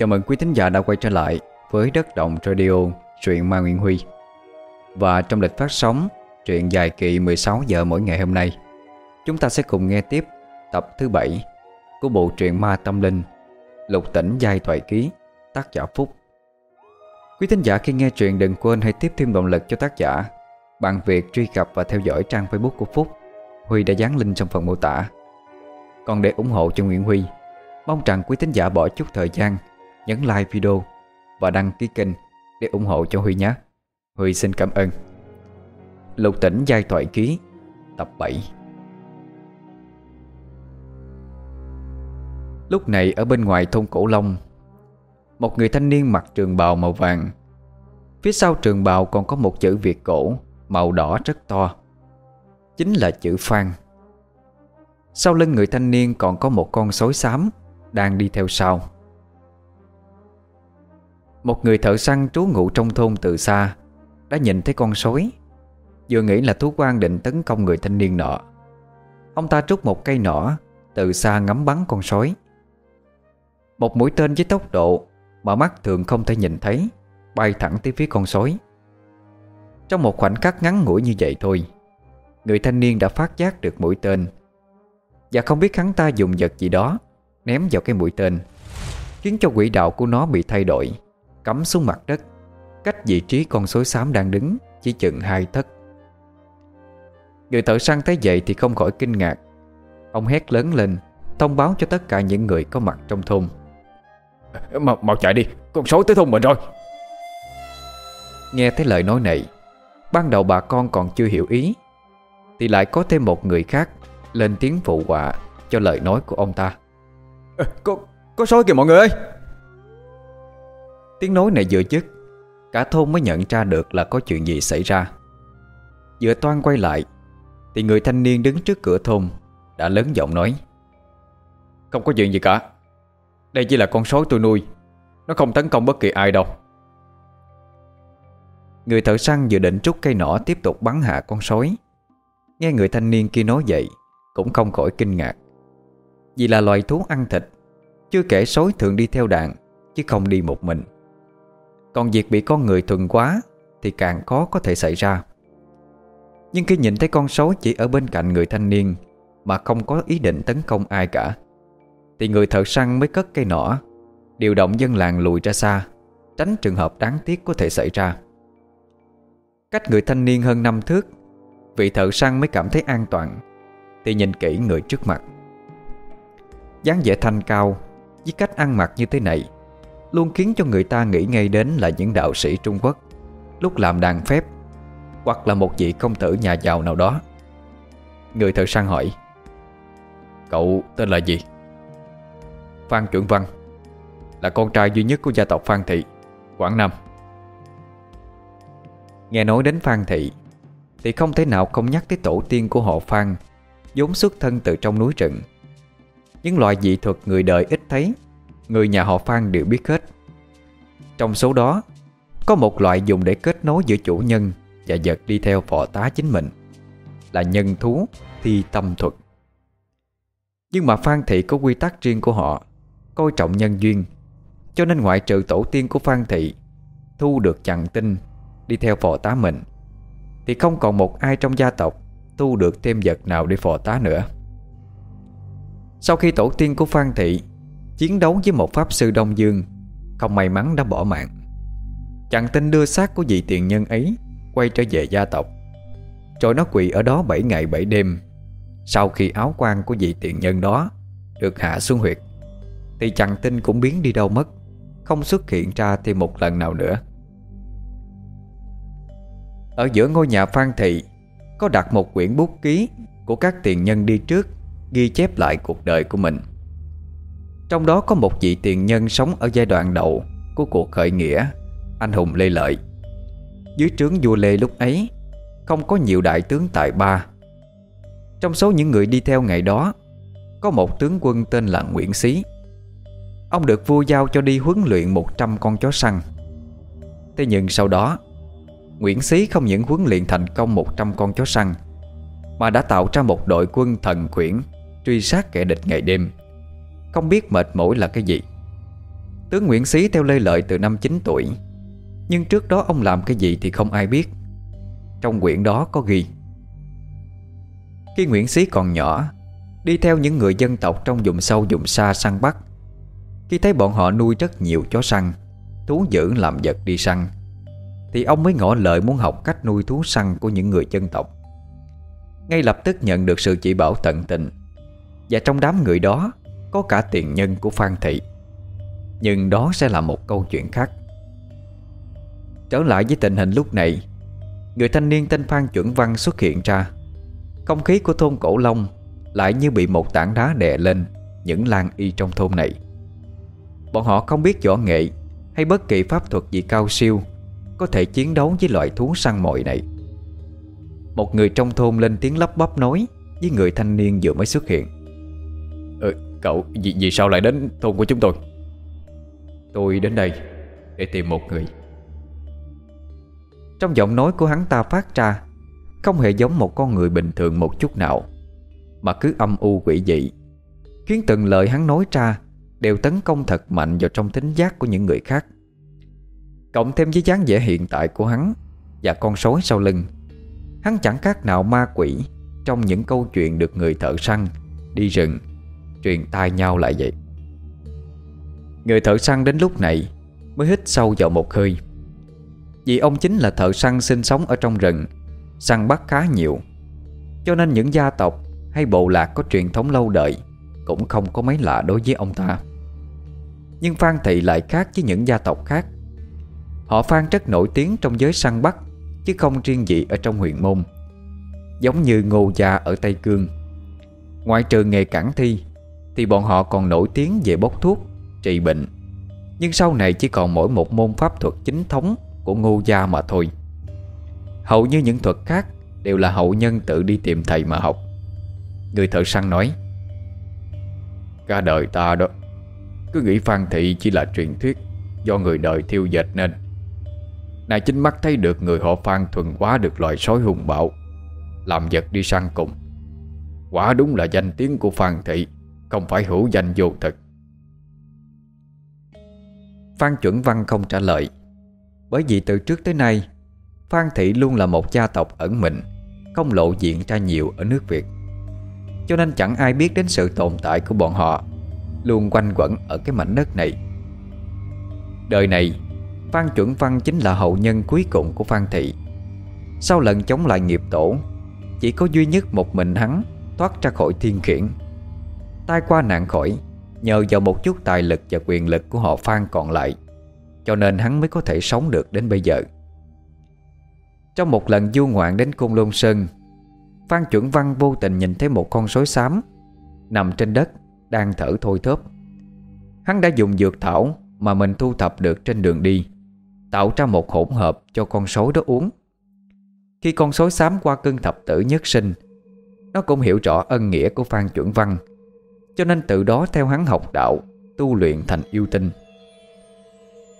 Chào mừng quý thính giả đã quay trở lại với Đất Động Radio, truyện Ma Nguyễn Huy. Và trong lịch phát sóng, truyện dài kỳ 16 giờ mỗi ngày hôm nay Chúng ta sẽ cùng nghe tiếp tập thứ 7 của bộ truyện Ma Tâm Linh Lục tỉnh Giai Thoại Ký, tác giả Phúc. Quý thính giả khi nghe truyện đừng quên hãy tiếp thêm động lực cho tác giả Bằng việc truy cập và theo dõi trang Facebook của Phúc. Huy đã dán link trong phần mô tả. Còn để ủng hộ cho Nguyễn Huy Mong rằng quý thính giả bỏ chút thời gian Nhấn like video Và đăng ký kênh để ủng hộ cho Huy nhé. Huy xin cảm ơn. Lục tỉnh giai thoại ký, Tập 7 Lúc này ở bên ngoài thôn Cổ Long, Một người thanh niên mặc trường bào màu vàng. Phía sau trường bào còn có một chữ Việt cổ, Màu đỏ rất to. Chính là chữ Phan. Sau lưng người thanh niên còn có một con sói xám Đang đi theo sau. Một người thợ săn trú ngụ trong thôn từ xa Đã nhìn thấy con sói, Vừa nghĩ là thú quan định tấn công người thanh niên nọ. Ông ta trút một cây nỏ, Từ xa ngắm bắn con sói. Một mũi tên với tốc độ Mà mắt thường không thể nhìn thấy, Bay thẳng tới phía con sói. Trong một khoảnh khắc ngắn ngủi như vậy thôi, Người thanh niên đã phát giác được mũi tên. Và không biết hắn ta dùng vật gì đó Ném vào cái mũi tên, Khiến cho quỹ đạo của nó bị thay đổi. Cắm xuống mặt đất. Cách vị trí con sói xám đang đứng Chỉ chừng hai thất. Người thợ săn thấy vậy thì không khỏi kinh ngạc. Ông hét lớn lên Thông báo cho tất cả những người có mặt trong thôn. Mau, mau chạy đi Con sói tới thôn mình rồi. Nghe thấy lời nói này Ban đầu bà con còn chưa hiểu ý Thì lại có thêm một người khác Lên tiếng phụ họa cho lời nói của ông ta. À, Có, có sói kìa mọi người ơi Tiếng nói này vừa dứt, Cả thôn mới nhận ra được là có chuyện gì xảy ra. Vừa toan quay lại, Thì người thanh niên đứng trước cửa thôn Đã lớn giọng nói, Không có chuyện gì cả. Đây chỉ là con sói tôi nuôi. Nó không tấn công bất kỳ ai đâu. Người thợ săn vừa định trút cây nỏ Tiếp tục bắn hạ con sói. Nghe người thanh niên kia nói vậy, Cũng không khỏi kinh ngạc. Vì là loài thú ăn thịt, Chưa kể sói thường đi theo đàn Chứ không đi một mình. Còn việc bị con người thuần quá Thì càng khó có thể xảy ra. Nhưng khi nhìn thấy con sói chỉ ở bên cạnh người thanh niên Mà không có ý định tấn công ai cả, Thì người thợ săn mới cất cây nỏ, Điều động dân làng lùi ra xa, Tránh trường hợp đáng tiếc có thể xảy ra. Cách người thanh niên hơn năm thước, Vị thợ săn mới cảm thấy an toàn, Thì nhìn kỹ người trước mặt. Dáng vẻ thanh cao, Với cách ăn mặc như thế này Luôn khiến cho người ta nghĩ ngay đến là những đạo sĩ Trung Quốc. Lúc làm đàn phép, Hoặc là một vị công tử nhà giàu nào đó. Người thợ săn hỏi, Cậu tên là gì? Phan Chuẩn Văn, Là con trai duy nhất của gia tộc Phan Thị, Quảng Nam. Nghe nói đến Phan Thị, Thì không thể nào không nhắc tới tổ tiên của họ Phan, vốn xuất thân từ trong núi rừng. Những loại dị thuật người đời ít thấy Người nhà họ Phan đều biết hết. Trong số đó, Có một loại dùng để kết nối giữa chủ nhân Và vật đi theo phò tá chính mình. Là nhân thú thi tâm thuật. Nhưng mà Phan Thị có quy tắc riêng của họ, Coi trọng nhân duyên. Cho nên ngoại trừ tổ tiên của Phan Thị, Thu được chặn tinh Đi theo phò tá mình, Thì không còn một ai trong gia tộc Tu được thêm vật nào để phò tá nữa. Sau khi tổ tiên của Phan Thị Chiến đấu với một pháp sư Đông Dương, Không may mắn đã bỏ mạng. Chàng tin đưa xác của vị tiền nhân ấy Quay trở về gia tộc. Rồi nó quỳ ở đó 7 ngày 7 đêm. Sau khi áo quan của vị tiền nhân đó Được hạ xuống huyệt, Thì chàng tin cũng biến đi đâu mất, Không xuất hiện ra thêm một lần nào nữa. Ở giữa ngôi nhà Phan Thị, Có đặt một quyển bút ký Của các tiền nhân đi trước, Ghi chép lại cuộc đời của mình. Trong đó có một vị tiền nhân Sống ở giai đoạn đầu Của cuộc khởi nghĩa, Anh hùng Lê Lợi. Dưới trướng vua Lê lúc ấy, Không có nhiều đại tướng tại ba. Trong số những người đi theo ngày đó, Có một tướng quân tên là Nguyễn Xí. Ông được vua giao cho đi huấn luyện 100 con chó săn. Thế nhưng sau đó, Nguyễn Xí không những huấn luyện thành công 100 con chó săn, Mà đã tạo ra một đội quân thần quyển Truy sát kẻ địch ngày đêm. Không biết mệt mỏi là cái gì. Tướng Nguyễn Xí theo lê lợi từ năm 9 tuổi. Nhưng trước đó ông làm cái gì thì không ai biết. Trong quyển đó có ghi. Khi Nguyễn Xí còn nhỏ, Đi theo những người dân tộc trong vùng sâu vùng xa săn bắt. Khi thấy bọn họ nuôi rất nhiều chó săn, Thú dữ làm vật đi săn, Thì ông mới ngỏ lời muốn học cách nuôi thú săn của những người dân tộc. Ngay lập tức nhận được sự chỉ bảo tận tình, Và trong đám người đó có cả tiền nhân của Phan Thị. Nhưng đó sẽ là một câu chuyện khác. Trở lại với tình hình lúc này Người thanh niên tên Phan Chuẩn Văn xuất hiện ra. Không khí của thôn Cổ Long Lại như bị một tảng đá đè lên Những lan y trong thôn này. Bọn họ không biết võ nghệ Hay bất kỳ pháp thuật gì cao siêu Có thể chiến đấu với loại thú săn mồi này. Một người trong thôn lên tiếng lắp bắp nói Với người thanh niên vừa mới xuất hiện. Ừ, Cậu vì, vì sao lại đến thôn của chúng tôi? Tôi đến đây Để tìm một người. Trong giọng nói của hắn ta phát ra Không hề giống một con người bình thường một chút nào Mà cứ âm u quỷ dị Khiến từng lời hắn nói ra Đều tấn công thật mạnh vào trong tính giác của những người khác. Cộng thêm với dáng vẻ hiện tại của hắn Và con sói sau lưng Hắn chẳng khác nào ma quỷ Trong những câu chuyện được người thợ săn Đi rừng Truyền tai nhau lại vậy. Người thợ săn đến lúc này Mới hít sâu vào một hơi. Vì ông chính là thợ săn sinh sống ở trong rừng, Săn bắt khá nhiều, Cho nên những gia tộc Hay bộ lạc có truyền thống lâu đời Cũng không có mấy lạ đối với ông ta. Nhưng Phan Thị lại khác với những gia tộc khác. Họ Phan rất nổi tiếng trong giới săn bắt, Chứ không riêng gì ở trong huyện môn. Giống như Ngô Gia ở Tây Cương. Ngoại trừ nghề cản thi thì bọn họ còn nổi tiếng về bốc thuốc, Trị bệnh. Nhưng sau này chỉ còn mỗi một môn pháp thuật chính thống Của Ngô Gia mà thôi. Hầu như những thuật khác Đều là hậu nhân tự đi tìm thầy mà học. Người thợ săn nói, Cả đời ta đó, Cứ nghĩ Phan Thị chỉ là truyền thuyết Do người đời thiêu dệt nên. Này chính mắt thấy được người họ Phan thuần quá được loài sói hùng bạo, Làm vật đi săn cùng. Quả đúng là danh tiếng của Phan Thị. Không phải hữu danh vô thực. Phan Chuẩn Văn không trả lời. Bởi vì từ trước tới nay, Phan Thị luôn là một gia tộc ẩn mình, Không lộ diện ra nhiều ở nước Việt. Cho nên chẳng ai biết đến sự tồn tại của bọn họ, Luôn quanh quẩn ở cái mảnh đất này. Đời này, Phan Chuẩn Văn chính là hậu nhân cuối cùng của Phan Thị. Sau lần chống lại nghiệp tổ, Chỉ có duy nhất một mình hắn Thoát ra khỏi thiên khiển. Tai qua nạn khỏi, Nhờ vào một chút tài lực và quyền lực của họ Phan còn lại, Cho nên hắn mới có thể sống được đến bây giờ. Trong một lần du ngoạn đến Côn Lôn Sơn, Phan Chuẩn Văn vô tình nhìn thấy một con sói xám Nằm trên đất Đang thở thôi thớp Hắn đã dùng dược thảo Mà mình thu thập được trên đường đi, Tạo ra một hỗn hợp cho con sói đó uống. Khi con sói xám qua cơn thập tử nhất sinh, Nó cũng hiểu rõ ân nghĩa của Phan Chuẩn Văn cho nên từ đó theo hắn học đạo Tu luyện thành yêu tinh.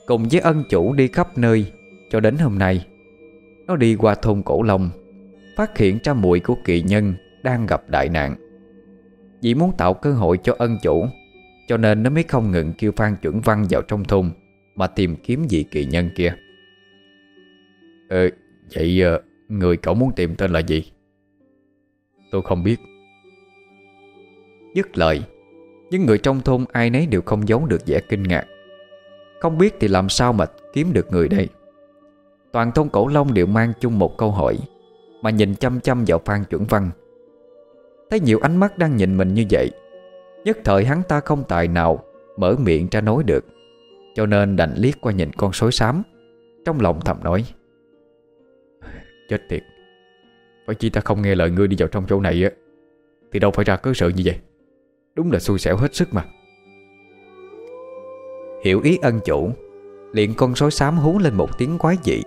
Cùng với ân chủ đi khắp nơi Cho đến hôm nay Nó đi qua thôn Cổ Long Phát hiện ra mùi của kỳ nhân Đang gặp đại nạn. Vì muốn tạo cơ hội cho ân chủ Cho nên nó mới không ngừng kêu Phan Chuẩn Văn vào trong thôn Mà tìm kiếm vị kỳ nhân kia. Ờ, vậy người cậu muốn tìm tên là gì? Tôi không biết. Dứt lời. Những người trong thôn ai nấy đều không giấu được vẻ kinh ngạc. Không biết thì làm sao mà kiếm được người đây? Toàn thôn Cổ Long đều mang chung một câu hỏi, Mà nhìn chăm chăm vào Phan Chuẩn Văn. Thấy nhiều ánh mắt đang nhìn mình như vậy, Nhất thời hắn ta không tài nào Mở miệng ra nói được, Cho nên đành liếc qua nhìn con sói xám, Trong lòng thầm nói, Chết tiệt, Phải chi ta không nghe lời ngươi đi vào trong chỗ này á, Thì đâu phải ra cớ sự như vậy? Đúng là xui xẻo hết sức mà. Hiểu ý ân chủ Liền con sói xám hú lên một tiếng quái dị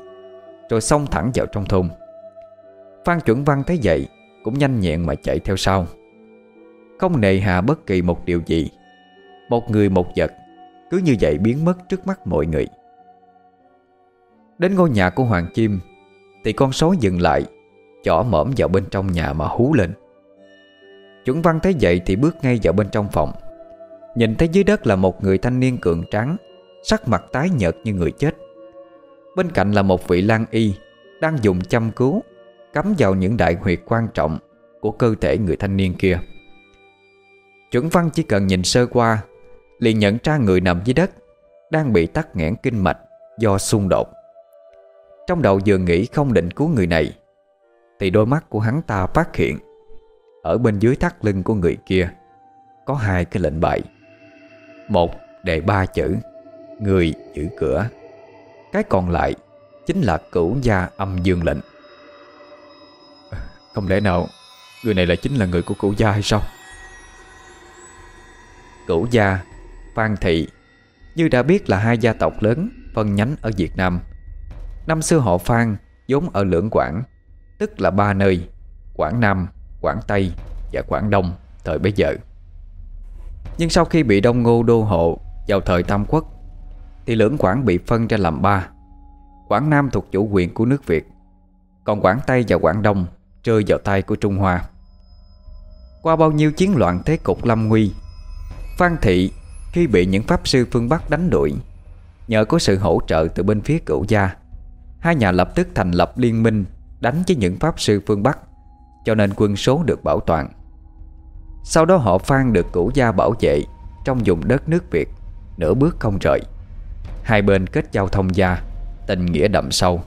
Rồi xông thẳng vào trong thôn. Phan chuẩn văn thấy vậy Cũng nhanh nhẹn mà chạy theo sau. Không nề hà bất kỳ một điều gì Một người một vật Cứ như vậy biến mất trước mắt mọi người. Đến ngôi nhà của Hoàng chim, Thì con sói dừng lại Chỏ mõm vào bên trong nhà mà hú lên. Chuẩn văn thấy vậy thì bước ngay vào bên trong phòng. Nhìn thấy dưới đất là một người thanh niên cường tráng, Sắc mặt tái nhợt như người chết. Bên cạnh là một vị lang y, Đang dùng chăm cứu, Cắm vào những đại huyệt quan trọng Của cơ thể người thanh niên kia. Chuẩn văn chỉ cần nhìn sơ qua, liền nhận ra người nằm dưới đất Đang bị tắc nghẽn kinh mạch Do xung đột. Trong đầu vừa nghĩ không định cứu người này, Thì đôi mắt của hắn ta phát hiện ở bên dưới thắt lưng của người kia Có hai cái lệnh bài. Một đề ba chữ Người giữ cửa. Cái còn lại Chính là cửu gia âm dương lệnh. Không lẽ nào Người này là chính là người của cửu gia hay sao? Cửu gia Phan Thị Như đã biết là hai gia tộc lớn Phân nhánh ở Việt Nam. Năm xưa họ Phan vốn ở Lưỡng Quảng Tức là ba nơi Quảng Nam, Quảng Tây và Quảng Đông Thời bấy giờ. Nhưng sau khi bị Đông Ngô đô hộ Vào thời Tam Quốc, Thì Lưỡng Quảng bị phân ra làm ba. Quảng Nam thuộc chủ quyền của nước Việt, Còn Quảng Tây và Quảng Đông Rơi vào tay của Trung Hoa. Qua bao nhiêu chiến loạn thế cục lâm nguy, Phan Thị khi bị những pháp sư phương Bắc đánh đuổi, Nhờ có sự hỗ trợ từ bên phía cửu gia, Hai nhà lập tức thành lập liên minh Đánh với những pháp sư phương Bắc. Cho nên quân số được bảo toàn. Sau đó họ Phan được cửu gia bảo vệ Trong vùng đất nước Việt, Nửa bước không rời. Hai bên kết giao thông gia, Tình nghĩa đậm sâu.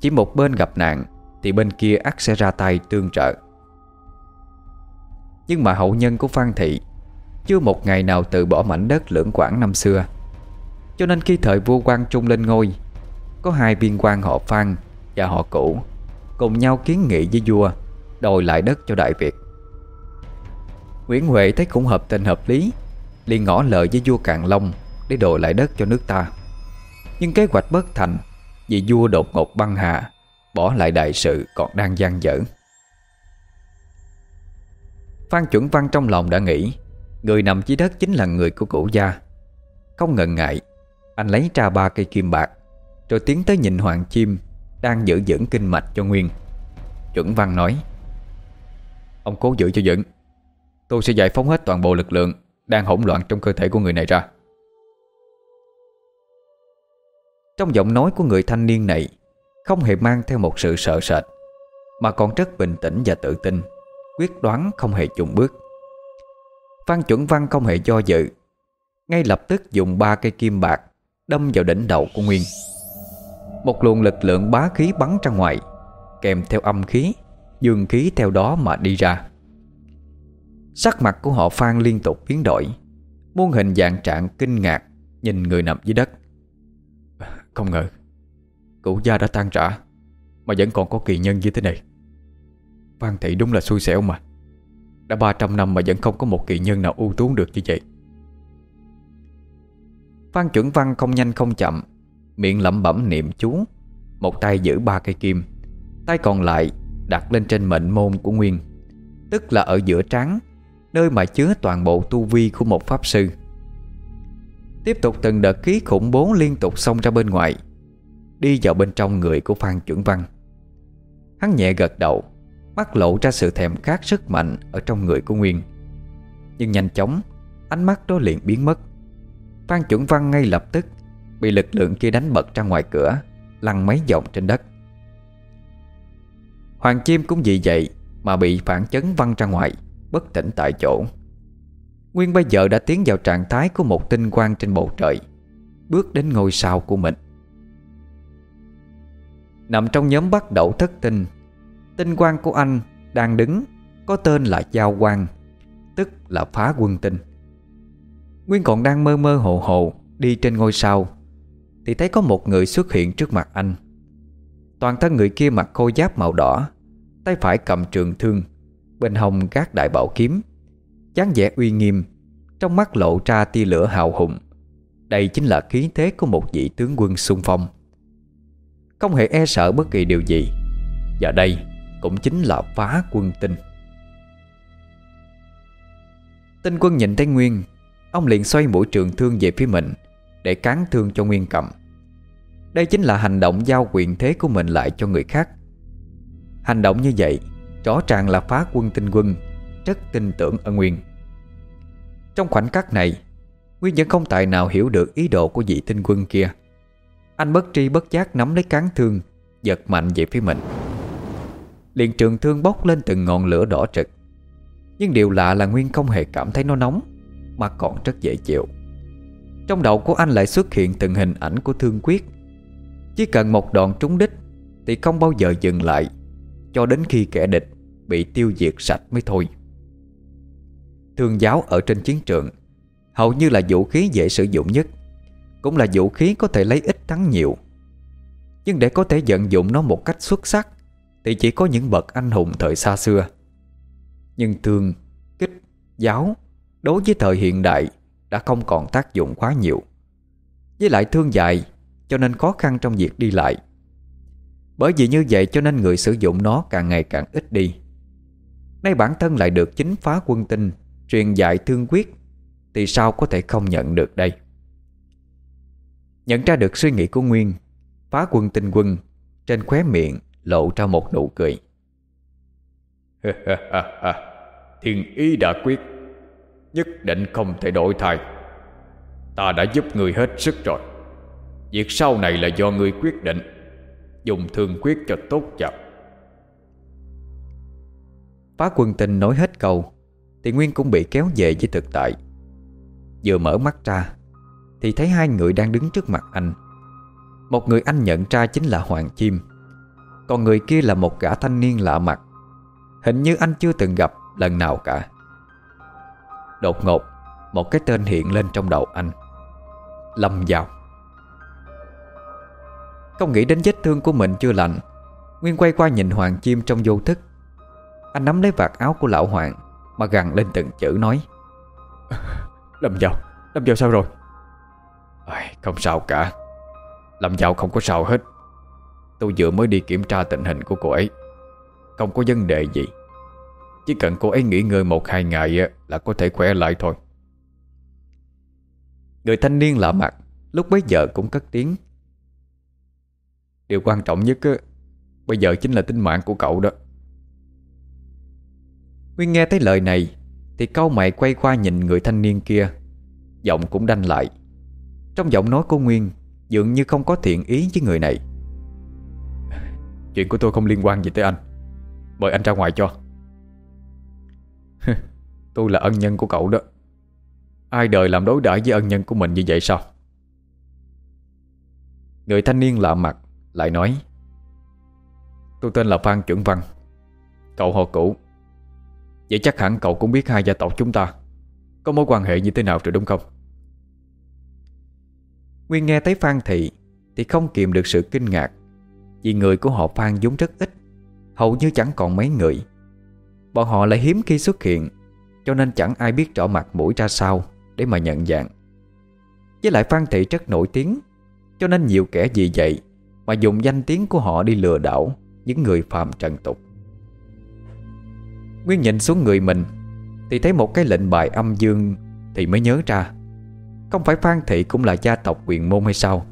Chỉ một bên gặp nạn, Thì bên kia ắt sẽ ra tay tương trợ. Nhưng mà hậu nhân của Phan Thị chưa một ngày nào từ bỏ mảnh đất lưỡng quảng năm xưa. Cho nên khi thời vua Quang Trung lên ngôi, Có hai viên quan họ Phan và họ cũ Cùng nhau kiến nghị với vua Đòi lại đất cho Đại Việt. Nguyễn Huệ thấy cũng hợp tình hợp lý, liền ngỏ lời với vua Càn Long Để đòi lại đất cho nước ta. Nhưng kế hoạch bất thành, Vì vua đột ngột băng hà, Bỏ lại đại sự còn đang gian dở. Phan chuẩn văn trong lòng đã nghĩ, Người nằm dưới đất chính là người của cụ gia. Không ngần ngại, Anh lấy ra ba cây kim bạc, Rồi tiến tới nhìn Hoàng Chim Đang giữ dưỡng kinh mạch cho Nguyên. Chuẩn Văn nói Ông cố giữ cho vững. Tôi sẽ giải phóng hết toàn bộ lực lượng Đang hỗn loạn trong cơ thể của người này ra. Trong giọng nói của người thanh niên này, Không hề mang theo một sự sợ sệt, Mà còn rất bình tĩnh và tự tin, Quyết đoán không hề chùng bước. Phan chuẩn văn không hề do dự, Ngay lập tức dùng ba cây kim bạc Đâm vào đỉnh đầu của Nguyên. Một luồng lực lượng bá khí bắn ra ngoài, Kèm theo âm khí Dương khí theo đó mà đi ra. Sắc mặt của họ Phan liên tục biến đổi, Muôn hình dạng trạng kinh ngạc Nhìn người nằm dưới đất. Không ngờ Cụ gia đã tan rã, Mà vẫn còn có kỳ nhân như thế này. Phan thị đúng là xui xẻo mà, đã 300 năm mà vẫn không có một kỳ nhân nào ưu tú được như vậy. Phan chuẩn văn không nhanh không chậm, Miệng lẩm bẩm niệm chú, Một tay giữ ba cây kim, Tay còn lại đặt lên trên mệnh môn của Nguyên, Tức là ở giữa trắng Nơi mà chứa toàn bộ tu vi của một pháp sư. Tiếp tục từng đợt khí khủng bố liên tục xông ra bên ngoài, Đi vào bên trong người của Phan Chuẩn Văn. Hắn nhẹ gật đầu, Mắt lộ ra sự thèm khát sức mạnh Ở trong người của Nguyên. Nhưng nhanh chóng, Ánh mắt đó liền biến mất. Phan chuẩn văn ngay lập tức Bị lực lượng kia đánh bật ra ngoài cửa, Lăn mấy vòng trên đất. Hoàng Chim cũng vì vậy Mà bị phản chấn văng ra ngoài, Bất tỉnh tại chỗ. Nguyên bây giờ đã tiến vào trạng thái Của một tinh quang trên bầu trời, Bước đến ngôi sao của mình. Nằm trong nhóm bắt đầu thất tinh Tinh quang của anh đang đứng, Có tên là Giao Quang, Tức là phá quân tinh. Nguyên còn đang mơ mơ hồ hồ Đi trên ngôi sao, Thì thấy có một người xuất hiện trước mặt anh. Toàn thân người kia mặc khôi giáp màu đỏ Tay phải cầm trường thương, Bên hông gác đại bảo kiếm. Dáng vẻ uy nghiêm, Trong mắt lộ ra tia lửa hào hùng. Đây chính là khí thế của một vị tướng quân xung phong. Không hề e sợ bất kỳ điều gì, Và đây cũng chính là phá quân tinh. Tinh quân nhìn thấy Nguyên, Ông liền xoay mũi trường thương về phía mình Để cán thương cho Nguyên cầm. Đây chính là hành động giao quyền thế của mình lại cho người khác. Hành động như vậy, Rõ ràng là phá quân tinh quân, Rất tin tưởng ở Nguyên Trong khoảnh khắc này, Nguyên vẫn không tài nào hiểu được ý đồ của vị tinh quân kia. Anh bất tri bất giác nắm lấy cán thương, Giật mạnh về phía mình. Liền trường thương bốc lên từng ngọn lửa đỏ trực Nhưng điều lạ là Nguyên không hề cảm thấy nó nóng, Mà còn rất dễ chịu. Trong đầu của anh lại xuất hiện từng hình ảnh của thương quyết. Chỉ cần một đòn trúng đích, Thì không bao giờ dừng lại. Cho đến khi kẻ địch Bị tiêu diệt sạch mới thôi. Thương giáo ở trên chiến trường Hầu như là vũ khí dễ sử dụng nhất Cũng là vũ khí có thể lấy ít thắng nhiều. Nhưng để có thể vận dụng nó một cách xuất sắc Thì chỉ có những bậc anh hùng thời xa xưa. Nhưng thương, kích, giáo Đối với thời hiện đại Đã không còn tác dụng quá nhiều. Với lại thương dài Cho nên khó khăn trong việc đi lại. Bởi vì như vậy cho nên người sử dụng nó càng ngày càng ít đi. Nay bản thân lại được chính phá quân tinh, Truyền dạy thương quyết, Thì sao có thể không nhận được đây? Nhận ra được suy nghĩ của Nguyên, Phá quân tinh quân, Trên khóe miệng lộ ra một nụ cười. Thiên ý đã quyết, Nhất định không thể đổi thay. Ta đã giúp người hết sức rồi. Việc sau này là do người quyết định. Dùng thương quyết cho tốt chậm Phá quân tình nói hết câu, Thì Nguyên cũng bị kéo về với thực tại. Vừa mở mắt ra, Thì thấy hai người đang đứng trước mặt anh. Một người anh nhận ra chính là Hoàng Chim, Còn người kia là một gã thanh niên lạ mặt. Hình như anh chưa từng gặp lần nào cả. Đột ngột, Một cái tên hiện lên trong đầu anh. Lâm Giao không nghĩ đến vết thương của mình chưa lành. Nguyên quay qua nhìn Hoàng Chim trong vô thức. Anh nắm lấy vạt áo của lão Hoàng Mà gằn lên từng chữ nói. Lâm Giao Lâm Giao sao rồi? À, Không sao cả. Lâm Giao không có sao hết. Tôi vừa mới đi kiểm tra tình hình của cô ấy. Không có vấn đề gì. Chỉ cần cô ấy nghỉ ngơi một hai ngày Là có thể khỏe lại thôi. Người thanh niên lạ mặt Lúc bấy giờ cũng cất tiếng Điều quan trọng nhất Bây giờ chính là tính mạng của cậu đó. Nguyên nghe thấy lời này Thì câu mày quay qua nhìn người thanh niên kia. Giọng cũng đanh lại. Trong giọng nói của Nguyên Dường như không có thiện ý với người này. Chuyện của tôi không liên quan gì tới anh. Mời anh ra ngoài cho. Tôi là ân nhân của cậu đó. Ai đời làm đối đãi với ân nhân của mình như vậy sao? Người thanh niên lạ mặt lại nói, Tôi tên là Phan Chuẩn Văn, Cậu họ cũ. Vậy chắc hẳn cậu cũng biết hai gia tộc chúng ta Có mối quan hệ như thế nào rồi đúng không? Nguyên nghe thấy Phan Thị Thì không kiềm được sự kinh ngạc, Vì người của họ Phan vốn rất ít, Hầu như chẳng còn mấy người. Bọn họ lại hiếm khi xuất hiện, Cho nên chẳng ai biết rõ mặt mũi ra sao Để mà nhận dạng. Với lại Phan Thị rất nổi tiếng, Cho nên nhiều kẻ gì vậy mà dùng danh tiếng của họ đi lừa đảo Những người phàm trần tục. Nguyên nhìn xuống người mình Thì thấy một cái lệnh bài âm dương Thì mới nhớ ra, Không phải Phan Thị cũng là gia tộc quyền môn hay sao?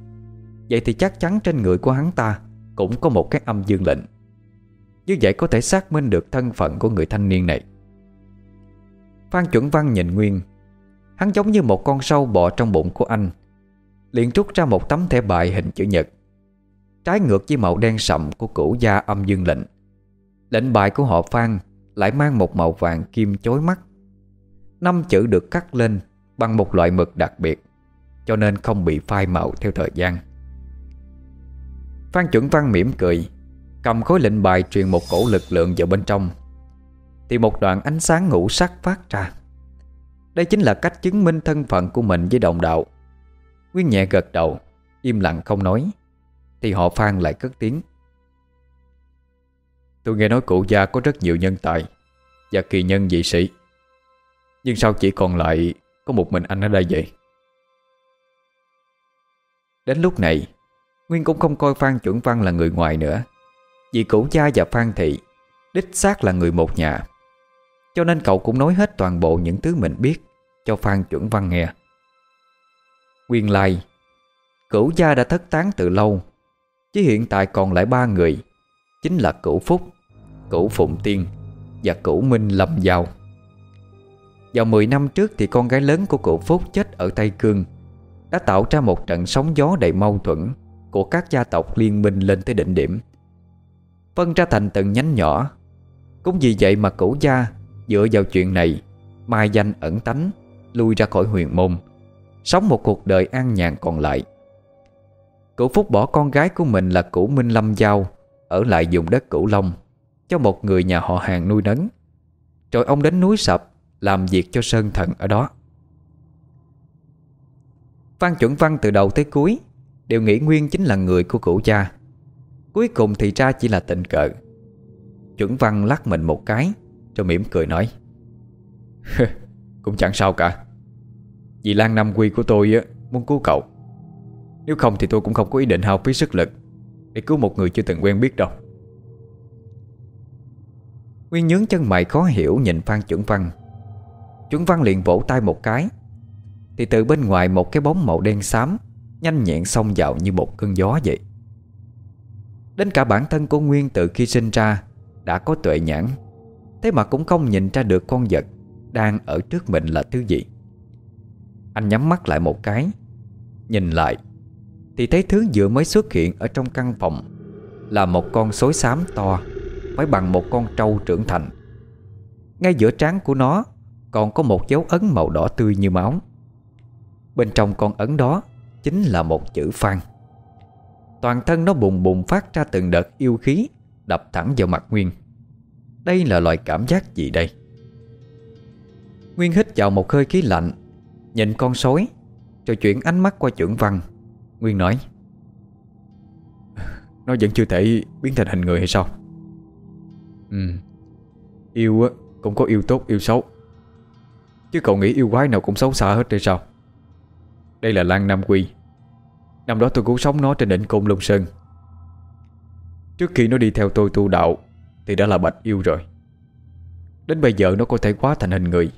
Vậy thì chắc chắn trên người của hắn ta Cũng có một cái âm dương lệnh. Như vậy có thể xác minh được thân phận của người thanh niên này. Phan Chuẩn Văn nhìn Nguyên, Hắn giống như một con sâu bò trong bụng của anh, liền rút ra một tấm thẻ bài hình chữ nhật. Trái ngược với màu đen sậm của cửu gia âm dương lệnh. Lệnh bài của họ Phan lại mang một màu vàng kim chói mắt. Năm chữ được cắt lên bằng một loại mực đặc biệt, Cho nên không bị phai màu theo thời gian. Phan chuẩn văn mỉm cười, Cầm khối lệnh bài truyền một cổ lực lượng vào bên trong. Thì một đoạn ánh sáng ngũ sắc phát ra. Đây chính là cách chứng minh thân phận của mình với đồng đạo. Nguyên nhẹ gật đầu, Im lặng không nói. Thì họ Phan lại cất tiếng. Tôi nghe nói cụ gia có rất nhiều nhân tài Và kỳ nhân dị sĩ, Nhưng sao chỉ còn lại Có một mình anh ở đây vậy? Đến lúc này, Nguyên cũng không coi Phan Chuẩn Văn là người ngoài nữa, Vì cụ gia và Phan Thị Đích xác là người một nhà, Cho nên cậu cũng nói hết toàn bộ những thứ mình biết Cho Phan Chuẩn Văn nghe. Nguyên lai Cửu gia đã thất tán từ lâu Chứ hiện tại còn lại ba người. Chính là Cửu Phúc, Cửu Phụng Tiên Và Cửu Minh Lâm Giao. Vào 10 năm trước thì con gái lớn của cửu Phúc chết ở Tây Cương, Đã tạo ra một trận sóng gió đầy mâu thuẫn Của các gia tộc liên minh lên tới đỉnh điểm. Phân ra thành từng nhánh nhỏ. Cũng vì vậy mà cửu gia Dựa vào chuyện này, Mai danh ẩn tánh, Lui ra khỏi huyền môn, Sống một cuộc đời an nhàn còn lại. Cụ Phúc bỏ con gái của mình là cụ Minh Lâm Giao, Ở lại dùng đất Cửu Long, Cho một người nhà họ hàng nuôi nấng. Rồi ông đến núi Sập, Làm việc cho Sơn Thần ở đó. Phan Chuẩn Văn từ đầu tới cuối Đều nghĩ Nguyên chính là người của cụ cha Cuối cùng thì ra chỉ là tình cờ. Chuẩn Văn lắc mình một cái, Rồi mỉm cười nói Cũng chẳng sao cả. Vì Lan Nam Quy của tôi muốn cứu cậu. Nếu không thì tôi cũng không có ý định hao phí sức lực Để cứu một người chưa từng quen biết đâu. Nguyên nhướng chân mày khó hiểu nhìn Phan Chuẩn Văn. Chuẩn Văn liền vỗ tay một cái. Thì từ bên ngoài một cái bóng màu đen xám Nhanh nhẹn xông vào như một cơn gió vậy. Đến cả bản thân của Nguyên từ khi sinh ra Đã có tuệ nhãn, Thế mà cũng không nhìn ra được con vật Đang ở trước mình là thứ gì. Anh nhắm mắt lại một cái, Nhìn lại. Thì thấy thứ vừa mới xuất hiện Ở trong căn phòng Là một con sói xám to, Phải bằng một con trâu trưởng thành. Ngay giữa trán của nó Còn có một dấu ấn màu đỏ tươi như máu. Bên trong con ấn đó Chính là một chữ phan. Toàn thân nó bùng bùng phát ra từng đợt yêu khí, Đập thẳng vào mặt Nguyên. Đây là loại cảm giác gì đây? Nguyên hít vào một hơi khí lạnh, Nhìn con sói, Rồi chuyển ánh mắt qua trưởng văn Nguyên nói. Nó vẫn chưa thể biến thành hình người hay sao? Ừ. Yêu cũng có yêu tốt yêu xấu. Chứ cậu nghĩ yêu quái nào cũng xấu xa hết hay sao? Đây là Lan Nam Quy. Năm đó tôi cứu sống nó trên đỉnh Côn Lông Sơn. Trước khi nó đi theo tôi tu đạo Thì đã là bạch yêu rồi. Đến bây giờ nó có thể quá thành hình người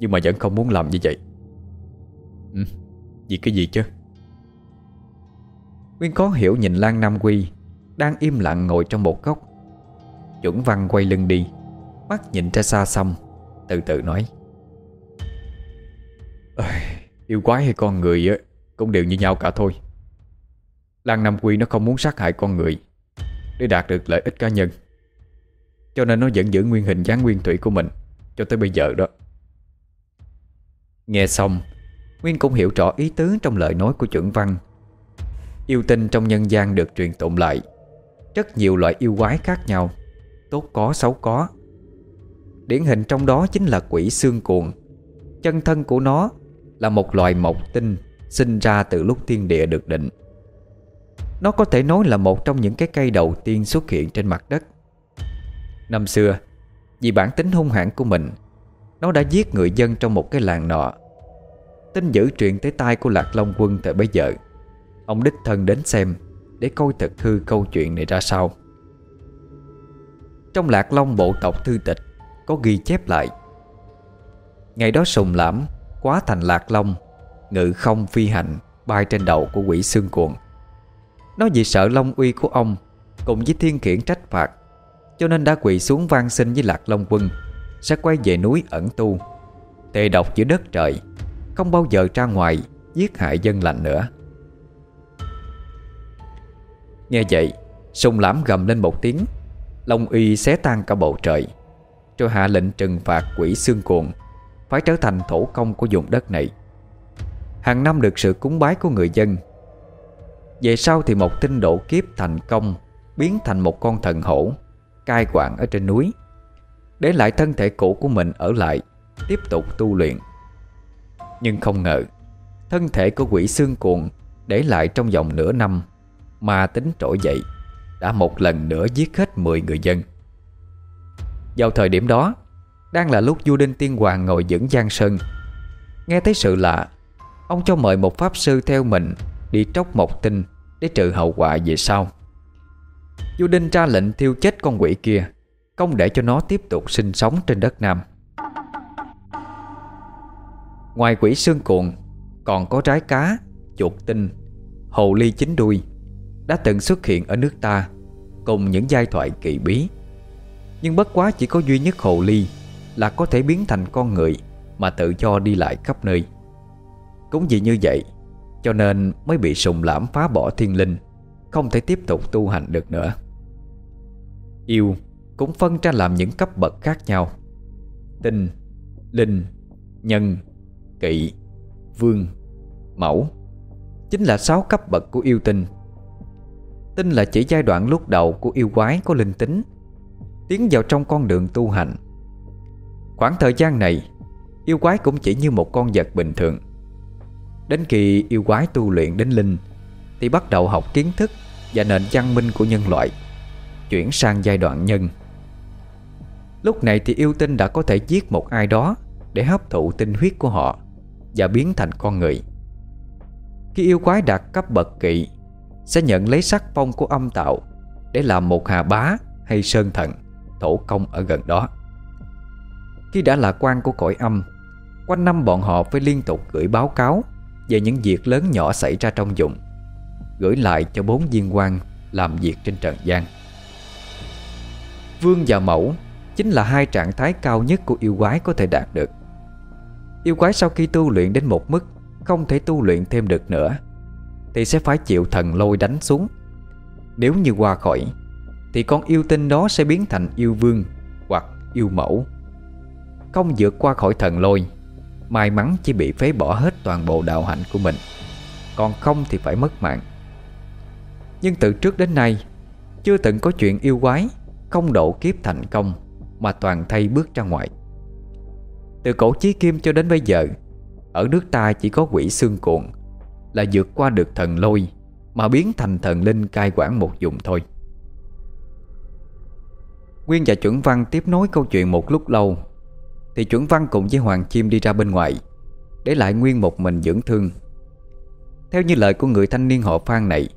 Nhưng mà vẫn không muốn làm như vậy. Ừ, vì cái gì chứ Nguyên khó hiểu nhìn Lan Nam Quy Đang im lặng ngồi trong một góc. Chuẩn văn quay lưng đi, Mắt nhìn ra xa xăm, Từ từ nói. Yêu quái hay con người cũng đều như nhau cả thôi. Lan Nam Quy nó không muốn sát hại con người Để đạt được lợi ích cá nhân. Cho nên nó vẫn giữ nguyên hình dáng nguyên thủy của mình Cho tới bây giờ đó. Nghe xong Nguyên cũng hiểu rõ ý tứ trong lời nói của chuẩn văn. Yêu tinh trong nhân gian được truyền tụng lại. Rất nhiều loại yêu quái khác nhau. Tốt có, xấu có. Điển hình trong đó chính là quỷ xương cuồng. Chân thân của nó là một loài mộc tinh Sinh ra từ lúc thiên địa được định. Nó có thể nói là một trong những cái cây đầu tiên xuất hiện trên mặt đất. Năm xưa, Vì bản tính hung hãn của mình, Nó đã giết người dân trong một cái làng nọ. Tin dữ truyền tới tai của Lạc Long Quân thời bấy giờ. Ông đích thân đến xem, Để coi thật hư câu chuyện này ra sao. Trong Lạc Long bộ tộc thư tịch, Có ghi chép lại. Ngày đó sùng lãm, Quá thành Lạc Long, Ngự không phi hành, Bay trên đầu của quỷ xương cuồng. Nó vì sợ long uy của ông, Cùng với thiên khiển trách phạt, Cho nên đã quỳ xuống van xin với Lạc Long Quân, Sẽ quay về núi ẩn tu. Tề độc giữa đất trời, Không bao giờ ra ngoài, Giết hại dân lành nữa. Nghe vậy Sông lãm gầm lên một tiếng. Long uy xé tan cả bầu trời, Cho hạ lệnh trừng phạt quỷ xương cuồng Phải trở thành thổ công của vùng đất này. Hàng năm được sự cúng bái của người dân. Về sau thì một tinh độ kiếp thành công Biến thành một con thần hổ, Cai quản ở trên núi, Để lại thân thể cũ của mình ở lại, Tiếp tục tu luyện. Nhưng không ngờ, Thân thể của quỷ xương cuồng Để lại trong vòng nửa năm mà tính trỗi dậy Đã một lần nữa giết hết 10 người dân. Vào thời điểm đó Đang là lúc vua Đinh Tiên Hoàng ngồi dưỡng Giang Sơn. Nghe thấy sự lạ Ông cho mời một pháp sư theo mình Đi tróc một tinh Để trừ hậu quả về sau. Vua Đinh ra lệnh thiêu chết con quỷ kia Không để cho nó tiếp tục sinh sống trên đất Nam. Ngoài quỷ xương cuộn Còn có trái cá, chuột tinh, hồ ly chín đuôi. Đã từng xuất hiện ở nước ta Cùng những giai thoại kỳ bí. Nhưng bất quá chỉ có duy nhất hồ ly Là có thể biến thành con người Mà tự do đi lại khắp nơi. Cũng vì như vậy Cho nên mới bị sùng lãm phá bỏ thiên linh Không thể tiếp tục tu hành được nữa. Yêu cũng phân ra làm những cấp bậc khác nhau. Tinh, linh, nhân, kỵ, vương, mẫu. Chính là sáu cấp bậc của yêu tinh. Tinh là chỉ giai đoạn lúc đầu của yêu quái có linh tính. Tiến vào trong con đường tu hành. Khoảng thời gian này, Yêu quái cũng chỉ như một con vật bình thường. Đến khi yêu quái tu luyện đến linh, Thì bắt đầu học kiến thức Và nền văn minh của nhân loại, Chuyển sang giai đoạn nhân. Lúc này thì yêu tinh đã có thể giết một ai đó Để hấp thụ tinh huyết của họ Và biến thành con người. Khi yêu quái đạt cấp bậc kỵ sẽ nhận lấy sắc phong của âm tạo Để làm một hà bá hay sơn thần Thổ công ở gần đó. Khi đã là quan của cõi âm, Quanh năm bọn họ phải liên tục gửi báo cáo Về những việc lớn nhỏ xảy ra trong vùng, Gửi lại cho bốn viên quan Làm việc trên trần gian. Vương và mẫu Chính là hai trạng thái cao nhất của yêu quái có thể đạt được. Yêu quái sau khi tu luyện đến một mức Không thể tu luyện thêm được nữa thì sẽ phải chịu thần lôi đánh xuống. Nếu như qua khỏi, Thì con yêu tinh đó sẽ biến thành yêu vương Hoặc yêu mẫu. Không vượt qua khỏi thần lôi, May mắn chỉ bị phế bỏ hết toàn bộ đạo hạnh của mình, Còn không thì phải mất mạng. Nhưng từ trước đến nay, Chưa từng có chuyện yêu quái, Không độ kiếp thành công Mà toàn thay bước ra ngoài. Từ cổ chí kim cho đến bây giờ, Ở nước ta chỉ có quỷ xương cuộn là vượt qua được thần lôi, Mà biến thành thần linh cai quản một vùng thôi. Nguyên và chuẩn văn tiếp nối câu chuyện một lúc lâu, thì chuẩn văn cùng với Hoàng Chim đi ra bên ngoài, Để lại Nguyên một mình dưỡng thương. Theo như lời của người thanh niên họ Phan này,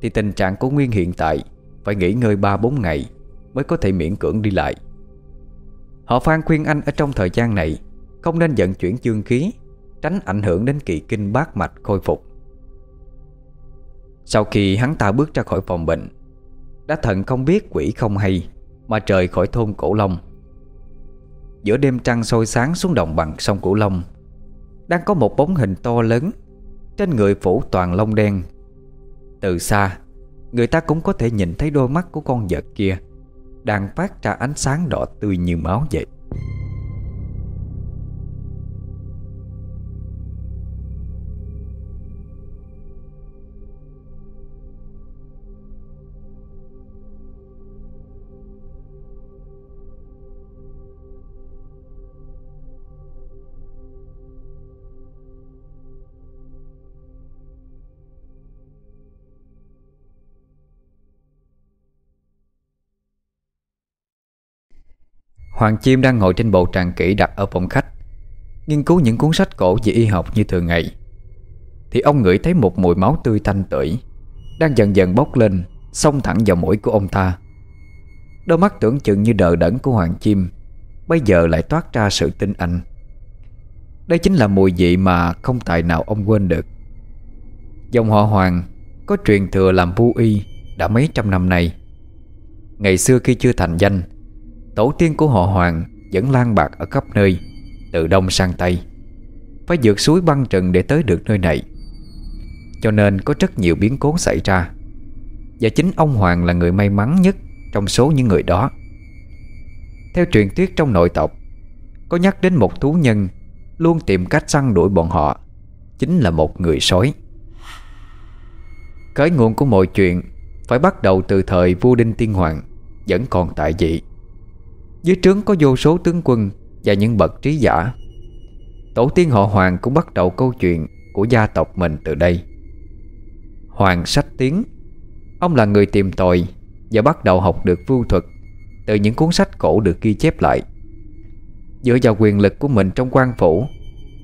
Thì tình trạng của Nguyên hiện tại Phải nghỉ ngơi 3-4 ngày Mới có thể miễn cưỡng đi lại. Họ Phan khuyên anh ở trong thời gian này Không nên vận chuyển chương khí, Tránh ảnh hưởng đến kỳ kinh bát mạch khôi phục. Sau khi hắn ta bước ra khỏi phòng bệnh Đã thần không biết quỷ không hay Mà trời khỏi thôn Cổ Long. Giữa đêm trăng sôi sáng xuống đồng bằng sông Cửu Long, Đang có một bóng hình to lớn Trên người phủ toàn lông đen. Từ xa, Người ta cũng có thể nhìn thấy đôi mắt của con vật kia Đang phát ra ánh sáng đỏ tươi như máu vậy. Hoàng Chim đang ngồi trên bộ tràng kỹ đặt ở phòng khách, Nghiên cứu những cuốn sách cổ về y học như thường ngày. Thì ông ngửi thấy một mùi máu tươi thanh tưởi Đang dần dần bốc lên, Xông thẳng vào mũi của ông ta. Đôi mắt tưởng chừng như đờ đẫn của Hoàng Chim Bây giờ lại toát ra sự tinh anh. Đây chính là mùi vị mà không tài nào ông quên được. Dòng họ Hoàng Có truyền thừa làm vu y Đã mấy trăm năm nay. Ngày xưa khi chưa thành danh Tổ tiên của họ Hoàng Vẫn lan bạc ở khắp nơi, Từ đông sang tây, Phải vượt suối băng trần để tới được nơi này. Cho nên có rất nhiều biến cố xảy ra, Và chính ông Hoàng là người may mắn nhất Trong số những người đó. Theo truyền thuyết trong nội tộc, Có nhắc đến một thú nhân Luôn tìm cách săn đuổi bọn họ, Chính là một người sói. Khởi nguồn của mọi chuyện Phải bắt đầu từ thời vua Đinh Tiên Hoàng Vẫn còn tại vị dưới trướng có vô số tướng quân Và những bậc trí giả. Tổ tiên họ Hoàng cũng bắt đầu câu chuyện Của gia tộc mình từ đây. Hoàng sách tiếng. Ông là người tìm tòi Và bắt đầu học được vưu thuật Từ những cuốn sách cổ được ghi chép lại. Dựa vào quyền lực của mình trong quan phủ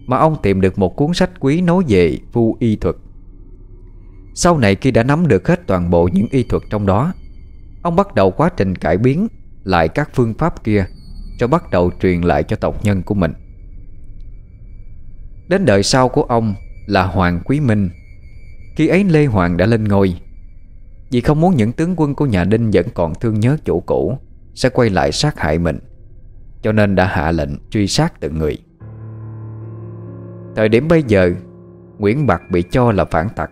Mà ông tìm được một cuốn sách quý nói về vu y thuật. Sau này khi đã nắm được hết toàn bộ những y thuật trong đó, Ông bắt đầu quá trình cải biến lại các phương pháp kia Cho bắt đầu truyền lại cho tộc nhân của mình. Đến đời sau của ông là Hoàng Quý Minh. Khi ấy Lê Hoàng đã lên ngôi. Vì không muốn những tướng quân của nhà Đinh vẫn còn thương nhớ chủ cũ, Sẽ quay lại sát hại mình, Cho nên đã hạ lệnh truy sát từng người. Thời điểm bây giờ, Nguyễn Bạc bị cho là phản tặc,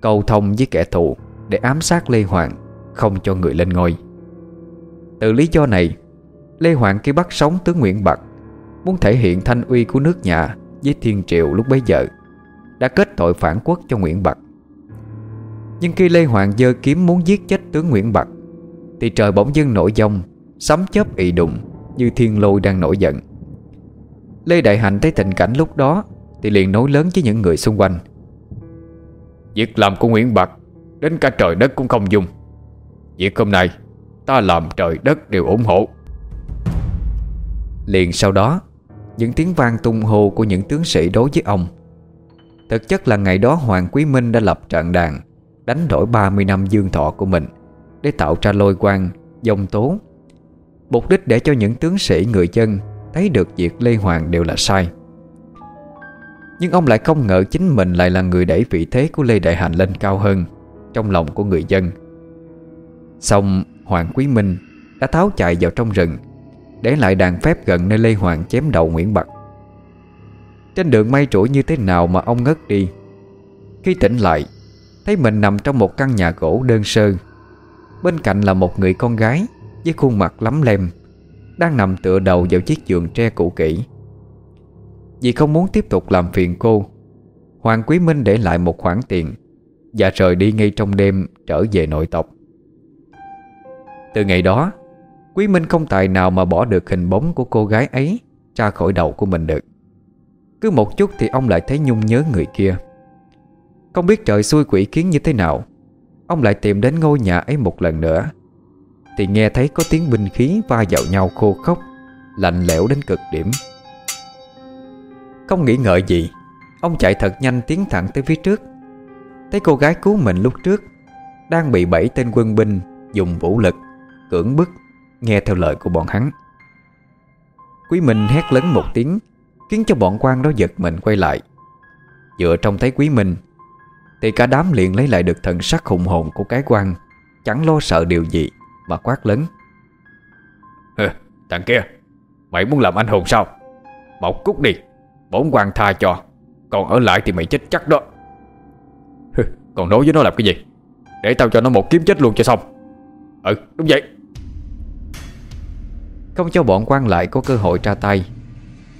Cầu thông với kẻ thù Để ám sát Lê Hoàng, Không cho người lên ngôi. Từ lý do này, Lê Hoàng khi bắt sống tướng Nguyễn Bạc, Muốn thể hiện thanh uy của nước nhà Với thiên triệu lúc bấy giờ, Đã kết tội phản quốc cho Nguyễn Bạc. Nhưng khi Lê Hoàng dơ kiếm muốn giết chết tướng Nguyễn Bạc, Thì trời bỗng dưng nổi giông, Sấm chớp ị đụng Như thiên lôi đang nổi giận. Lê Đại Hạnh thấy tình cảnh lúc đó Thì liền nói lớn với những người xung quanh. Việc làm của Nguyễn Bạc Đến cả trời đất cũng không dung. Việc hôm nay Ta làm trời đất đều ủng hộ. Liền sau đó Những tiếng vang tung hô của những tướng sĩ đối với ông. Thực chất là ngày đó Hoàng Quý Minh đã lập trận đàn Đánh đổi 30 năm dương thọ của mình Để tạo ra lôi quang, dông tố. Mục đích để cho những tướng sĩ người dân Thấy được việc Lê Hoàng đều là sai. Nhưng ông lại không ngờ chính mình lại là người đẩy vị thế của Lê Đại Hành lên cao hơn Trong lòng của người dân. Xong Hoàng Quý Minh đã tháo chạy vào trong rừng, Để lại đàn phép gần nơi Lê Hoàng chém đầu Nguyễn Bật Trên đường may trũi như thế nào mà ông ngất đi? Khi tỉnh lại, Thấy mình nằm trong một căn nhà gỗ đơn sơ. Bên cạnh là một người con gái Với khuôn mặt lắm lem, Đang nằm tựa đầu vào chiếc giường tre cũ kỹ. Vì không muốn tiếp tục làm phiền cô, Hoàng Quý Minh để lại một khoản tiền Và rời đi ngay trong đêm trở về nội tộc. Từ ngày đó, Quý Minh không tài nào mà bỏ được hình bóng của cô gái ấy Ra khỏi đầu của mình được. Cứ một chút thì ông lại thấy nhung nhớ người kia. Không biết trời xui quỷ kiến như thế nào, Ông lại tìm đến ngôi nhà ấy một lần nữa. Thì nghe thấy có tiếng binh khí va vào nhau khô khốc, Lạnh lẽo đến cực điểm. Không nghĩ ngợi gì, Ông chạy thật nhanh tiến thẳng tới phía trước. Thấy cô gái cứu mình lúc trước, Đang bị bảy tên quân binh Dùng vũ lực. Cưỡng bức Nghe theo lời của bọn hắn. Quý Minh hét lớn một tiếng Khiến cho bọn quan đó giật mình quay lại. Dựa trong thấy Quý Minh Thì cả đám liền lấy lại được thần sắc hùng hồn của cái quan Chẳng lo sợ điều gì Mà quát lớn. Hừ, Thằng kia Mày muốn làm anh hùng sao? Một cút đi Bổn quan tha cho Còn ở lại thì mày chết chắc đó. Hừ, Còn nói với nó làm cái gì? Để tao cho nó một kiếm chết luôn cho xong. Ừ đúng vậy. Không cho bọn quan lại có cơ hội ra tay.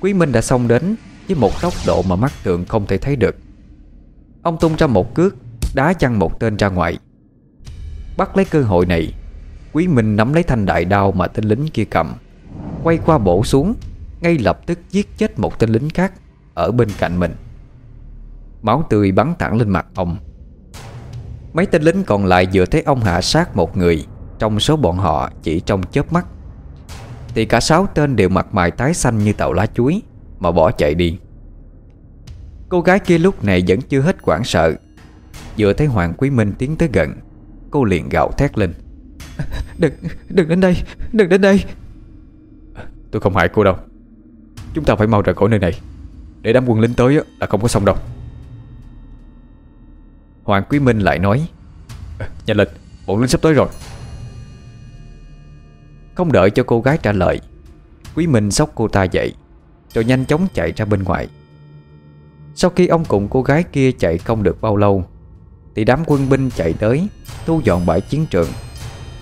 Quý Minh đã xông đến Với một tốc độ mà mắt thường không thể thấy được. Ông tung ra một cước, Đá chăn một tên ra ngoài. Bắt lấy cơ hội này, Quý Minh nắm lấy thanh đại đao mà tên lính kia cầm, Quay qua bổ xuống, Ngay lập tức giết chết một tên lính khác Ở bên cạnh mình. Máu tươi bắn thẳng lên mặt ông. Mấy tên lính còn lại vừa thấy ông hạ sát một người, Trong số bọn họ chỉ trong chớp mắt. Thì cả sáu tên đều mặt mày tái xanh như tàu lá chuối Mà bỏ chạy đi. Cô gái kia lúc này vẫn chưa hết quảng sợ. Vừa thấy Hoàng Quý Minh tiến tới gần Cô liền gạo thét lên. Đừng, đừng đến đây, đừng đến đây. Tôi không hại cô đâu. Chúng ta phải mau rời khỏi nơi này. Để đám quân lính tới là không có xong đâu. Hoàng Quý Minh lại nói Nhanh lên, bọn lính sắp tới rồi không đợi cho cô gái trả lời. Quý Minh xốc cô ta dậy, Rồi nhanh chóng chạy ra bên ngoài. Sau khi ông cùng cô gái kia chạy không được bao lâu, Thì đám quân binh chạy tới, Thu dọn bãi chiến trường,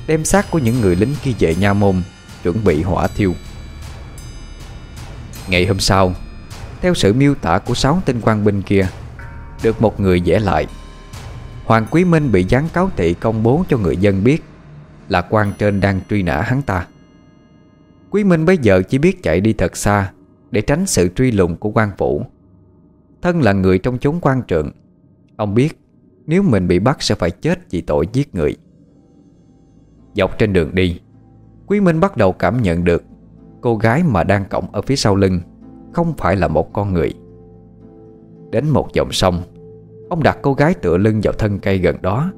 Đem xác của những người lính kia về nha môn, Chuẩn bị hỏa thiêu. Ngày hôm sau, Theo sự miêu tả của sáu tên quan binh kia, Được một người vẽ lại. Hoàng Quý Minh bị gián cáo tị công bố cho người dân biết. Là quan trên đang truy nã hắn ta. Quý Minh bây giờ chỉ biết chạy đi thật xa Để tránh sự truy lùng của quan phủ. Thân là người trong chốn quan trượng Ông biết Nếu mình bị bắt sẽ phải chết vì tội giết người. Dọc trên đường đi, Quý Minh bắt đầu cảm nhận được Cô gái mà đang cõng ở phía sau lưng Không phải là một con người. Đến một dòng sông, Ông đặt cô gái tựa lưng vào thân cây gần đó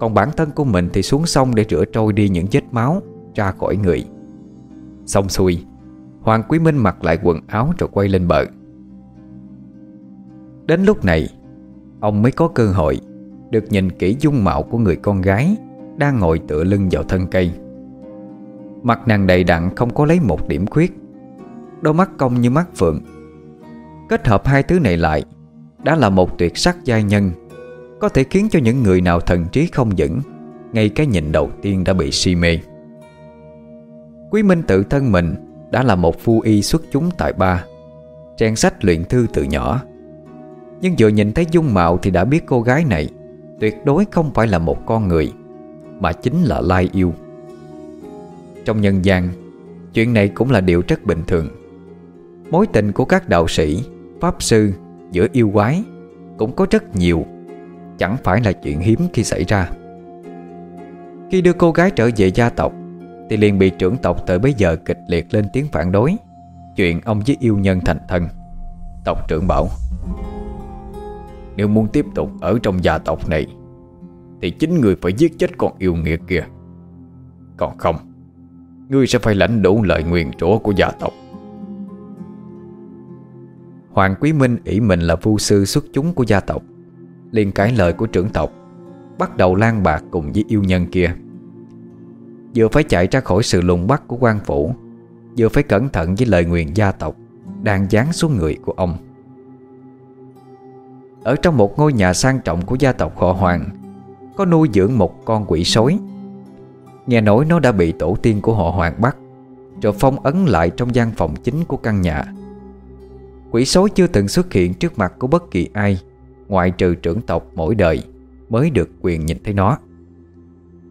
còn bản thân của mình thì xuống sông Để rửa trôi đi những vết máu, Ra khỏi người. Xong xuôi, Hoàng Quý Minh mặc lại quần áo rồi quay lên bờ. Đến lúc này, Ông mới có cơ hội Được nhìn kỹ dung mạo của người con gái Đang ngồi tựa lưng vào thân cây. Mặt nàng đầy đặn không có lấy một điểm khuyết, Đôi mắt cong như mắt phượng. Kết hợp hai thứ này lại, Đã là một tuyệt sắc giai nhân có thể khiến cho những người nào thần trí không vững, Ngay cái nhìn đầu tiên đã bị si mê. Quý Minh tự thân mình Đã là một phu y xuất chúng tại ba, Trang sách luyện thư từ nhỏ. Nhưng vừa nhìn thấy dung mạo Thì đã biết cô gái này Tuyệt đối không phải là một con người, Mà chính là Lai Yêu. Trong nhân gian, Chuyện này cũng là điều rất bình thường. Mối tình của các đạo sĩ, Pháp sư giữa yêu quái Cũng có rất nhiều Chẳng phải là chuyện hiếm khi xảy ra. Khi đưa cô gái trở về gia tộc, Thì liền bị trưởng tộc tới bây giờ kịch liệt lên tiếng phản đối, Chuyện ông với yêu nhân thành thân. Tộc trưởng bảo, Nếu muốn tiếp tục ở trong gia tộc này, Thì chính người phải giết chết con yêu nghiệt kia. Còn không, Ngươi sẽ phải lãnh đủ lời nguyền rủa của gia tộc. Hoàng Quý Minh ỷ mình là vu sư xuất chúng của gia tộc liền cãi lời của trưởng tộc, Bắt đầu lan bạc cùng với yêu nhân kia. Vừa phải chạy ra khỏi sự lùng bắt của quan phủ, Vừa phải cẩn thận với lời nguyền gia tộc Đang dán xuống người của ông. Ở trong một ngôi nhà sang trọng của gia tộc họ Hoàng, Có nuôi dưỡng một con quỷ sói. Nghe nói nó đã bị tổ tiên của họ Hoàng bắt, Rồi phong ấn lại trong gian phòng chính của căn nhà. Quỷ sói chưa từng xuất hiện trước mặt của bất kỳ ai. Ngoại trừ trưởng tộc mỗi đời Mới được quyền nhìn thấy nó.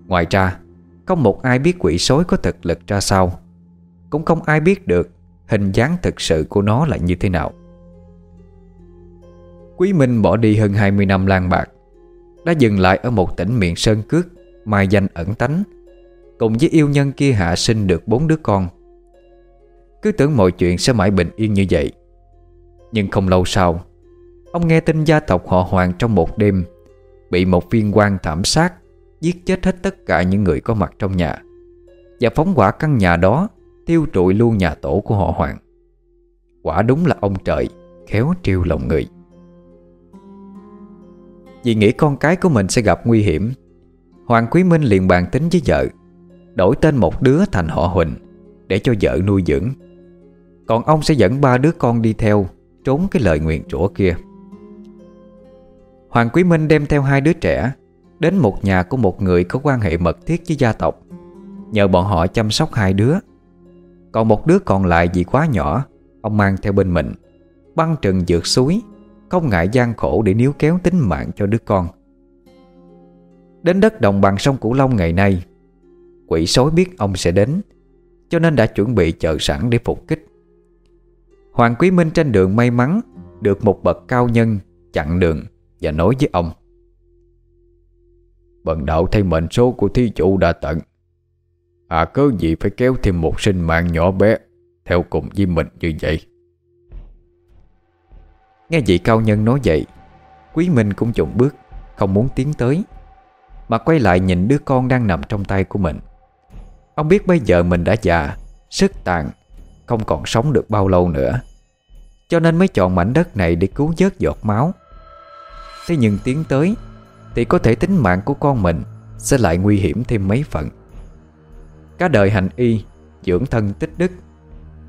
Ngoài ra, Không một ai biết quỷ sói có thực lực ra sao, Cũng không ai biết được Hình dáng thực sự của nó là như thế nào. Quý Minh bỏ đi hơn 20 năm lang bạc, Đã dừng lại ở một tỉnh miền Sơn Cước, Mai danh ẩn tánh, Cùng với yêu nhân kia hạ sinh được bốn đứa con. Cứ tưởng mọi chuyện sẽ mãi bình yên như vậy, Nhưng không lâu sau Ông nghe tin gia tộc họ Hoàng trong một đêm, Bị một viên quan thảm sát, Giết chết hết tất cả những người có mặt trong nhà, Và phóng hỏa căn nhà đó Tiêu trụi luôn nhà tổ của họ Hoàng. Quả đúng là ông trời Khéo trêu lòng người. Vì nghĩ con cái của mình sẽ gặp nguy hiểm, Hoàng Quý Minh liền bàn tính với vợ, Đổi tên một đứa thành họ Huỳnh, Để cho vợ nuôi dưỡng. Còn ông sẽ dẫn ba đứa con đi theo, Trốn cái lời nguyện rủa kia. Hoàng Quý Minh đem theo hai đứa trẻ Đến một nhà của một người có quan hệ mật thiết với gia tộc, Nhờ bọn họ chăm sóc hai đứa. Còn một đứa còn lại vì quá nhỏ, Ông mang theo bên mình, Băng trần vượt suối, Không ngại gian khổ để níu kéo tính mạng cho đứa con. Đến đất đồng bằng sông Cửu Long ngày nay, Quỷ sói biết ông sẽ đến, Cho nên đã chuẩn bị chờ sẵn để phục kích. Hoàng Quý Minh trên đường may mắn Được một bậc cao nhân chặn đường. Và nói với ông. Bần đạo thay mệnh số của thí chủ đã tận À cớ gì phải kéo thêm một sinh mạng nhỏ bé Theo cùng với mình như vậy? Nghe vị cao nhân nói vậy, Quý Minh cũng chụng bước, Không muốn tiến tới, Mà quay lại nhìn đứa con đang nằm trong tay của mình. Ông biết bây giờ mình đã già, Sức tàn, Không còn sống được bao lâu nữa, Cho nên mới chọn mảnh đất này để cứu vớt giọt máu. Thế nhưng tiến tới, Thì có thể tính mạng của con mình Sẽ lại nguy hiểm thêm mấy phần. Cả đời hành y, Dưỡng thân tích đức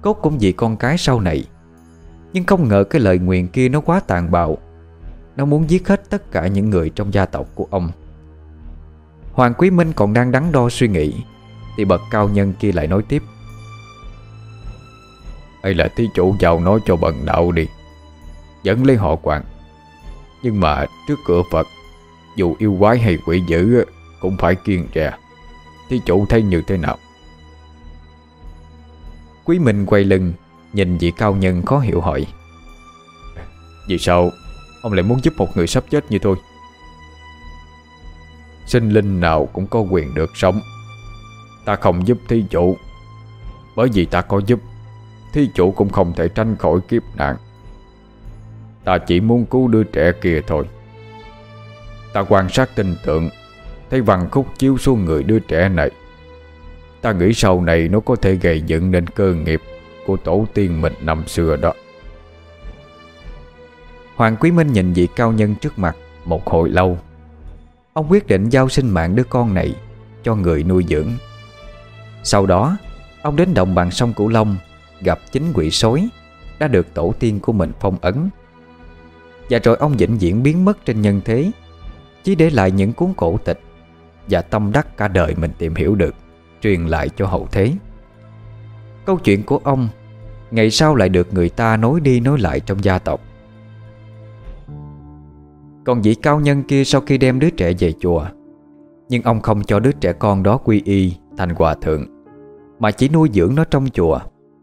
Cốt cũng vì con cái sau này. Nhưng không ngờ cái lời nguyện kia nó quá tàn bạo. Nó muốn giết hết tất cả những người trong gia tộc của ông. Hoàng Quý Minh còn đang đắn đo suy nghĩ, Thì bậc cao nhân kia lại nói tiếp. Hay là thí chủ vào nói cho bần đạo đi. Dẫn lấy họ quạng nhưng mà trước cửa Phật, Dù yêu quái hay quỷ dữ Cũng phải kiên trè Thí chủ thấy như thế nào? Quý Minh quay lưng, Nhìn vị cao nhân khó hiểu hỏi. Vì sao? Ông lại muốn giúp một người sắp chết như tôi? Sinh linh nào cũng có quyền được sống. Ta không giúp thí chủ, Bởi vì ta có giúp. Thí chủ cũng không thể tránh khỏi kiếp nạn. Ta chỉ muốn cứu đứa trẻ kia thôi. Ta quan sát tinh tượng, Thấy vằn khúc chiếu xuống người đứa trẻ này. Ta nghĩ sau này nó có thể gây dựng nên cơ nghiệp Của tổ tiên mình năm xưa đó. Hoàng Quý Minh nhìn vị cao nhân trước mặt Một hồi lâu. Ông quyết định giao sinh mạng đứa con này Cho người nuôi dưỡng. Sau đó, Ông đến đồng bằng sông Cửu Long Gặp chính quỷ sói Đã được tổ tiên của mình phong ấn. Và rồi ông vĩnh viễn biến mất trên nhân thế, Chỉ để lại những cuốn cổ tịch Và tâm đắc cả đời mình tìm hiểu được, Truyền lại cho hậu thế. Câu chuyện của ông, Ngày sau lại được người ta nối đi nối lại trong gia tộc. Còn vị cao nhân kia sau khi đem đứa trẻ về chùa, Nhưng ông không cho đứa trẻ con đó quy y thành hòa thượng, Mà chỉ nuôi dưỡng nó trong chùa,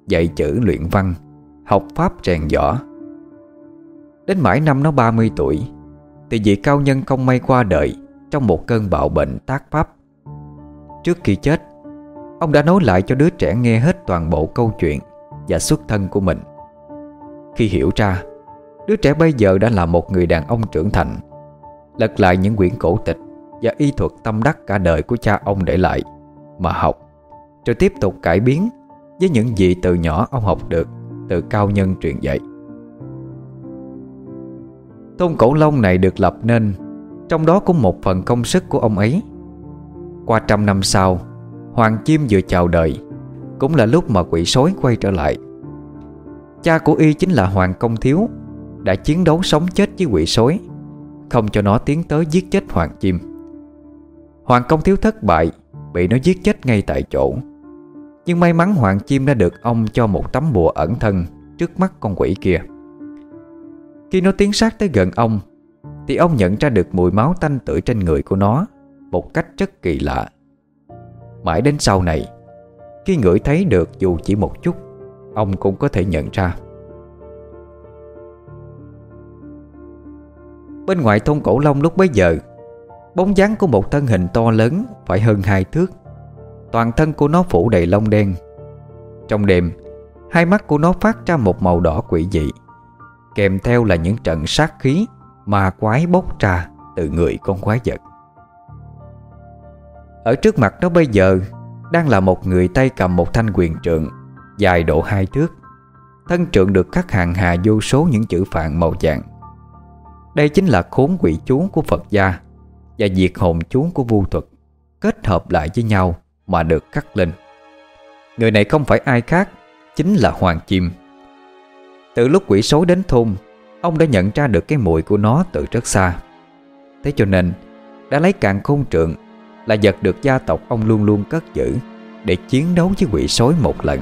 Dạy chữ luyện văn, Học pháp rèn võ. Đến mãi năm nó 30 tuổi, Thì vị cao nhân không may qua đời Trong một cơn bạo bệnh tác pháp. Trước khi chết, Ông đã nói lại cho đứa trẻ nghe hết toàn bộ câu chuyện Và xuất thân của mình. Khi hiểu ra, Đứa trẻ bây giờ đã là một người đàn ông trưởng thành, Lật lại những quyển cổ tịch Và y thuật tâm đắc cả đời của cha ông để lại, Mà học, Rồi tiếp tục cải biến Với những gì từ nhỏ ông học được Từ cao nhân truyền dạy. Thôn Cổ Long này được lập nên, Trong đó cũng một phần công sức của ông ấy. Qua trăm năm sau, Hoàng Chim vừa chào đời, Cũng là lúc mà quỷ sói quay trở lại. Cha của y chính là Hoàng Công Thiếu, Đã chiến đấu sống chết với quỷ sói Không cho nó tiến tới giết chết Hoàng Chim Hoàng Công Thiếu thất bại, Bị nó giết chết ngay tại chỗ. Nhưng may mắn Hoàng Chim đã được ông cho một tấm bùa ẩn thân Trước mắt con quỷ kia. Khi nó tiến sát tới gần ông, Thì ông nhận ra được mùi máu tanh tưởi trên người của nó Một cách rất kỳ lạ. Mãi đến sau này, Khi ngửi thấy được dù chỉ một chút, Ông cũng có thể nhận ra. Bên ngoài thôn Cổ Long lúc bấy giờ, Bóng dáng của một thân hình to lớn Phải hơn hai thước. Toàn thân của nó phủ đầy lông đen. Trong đêm, Hai mắt của nó phát ra một màu đỏ quỷ dị. Kèm theo là những trận sát khí Mà quái bốc ra Từ người con quái vật. Ở trước mặt nó bây giờ, Đang là một người tay cầm một thanh quyền trượng, Dài độ hai thước. Thân trượng được khắc hàng hà vô số những chữ phạn màu vàng. Đây chính là khốn quỷ chú của Phật gia Và diệt hồn chú của vu thuật, Kết hợp lại với nhau Mà được khắc lên. Người này không phải ai khác, Chính là Hoàng Chim. Từ lúc quỷ số đến thôn Ông đã nhận ra được cái mùi của nó từ rất xa. Thế cho nên, Đã lấy càng khôn trượng là giật được gia tộc ông luôn luôn cất giữ Để chiến đấu với quỷ sói một lần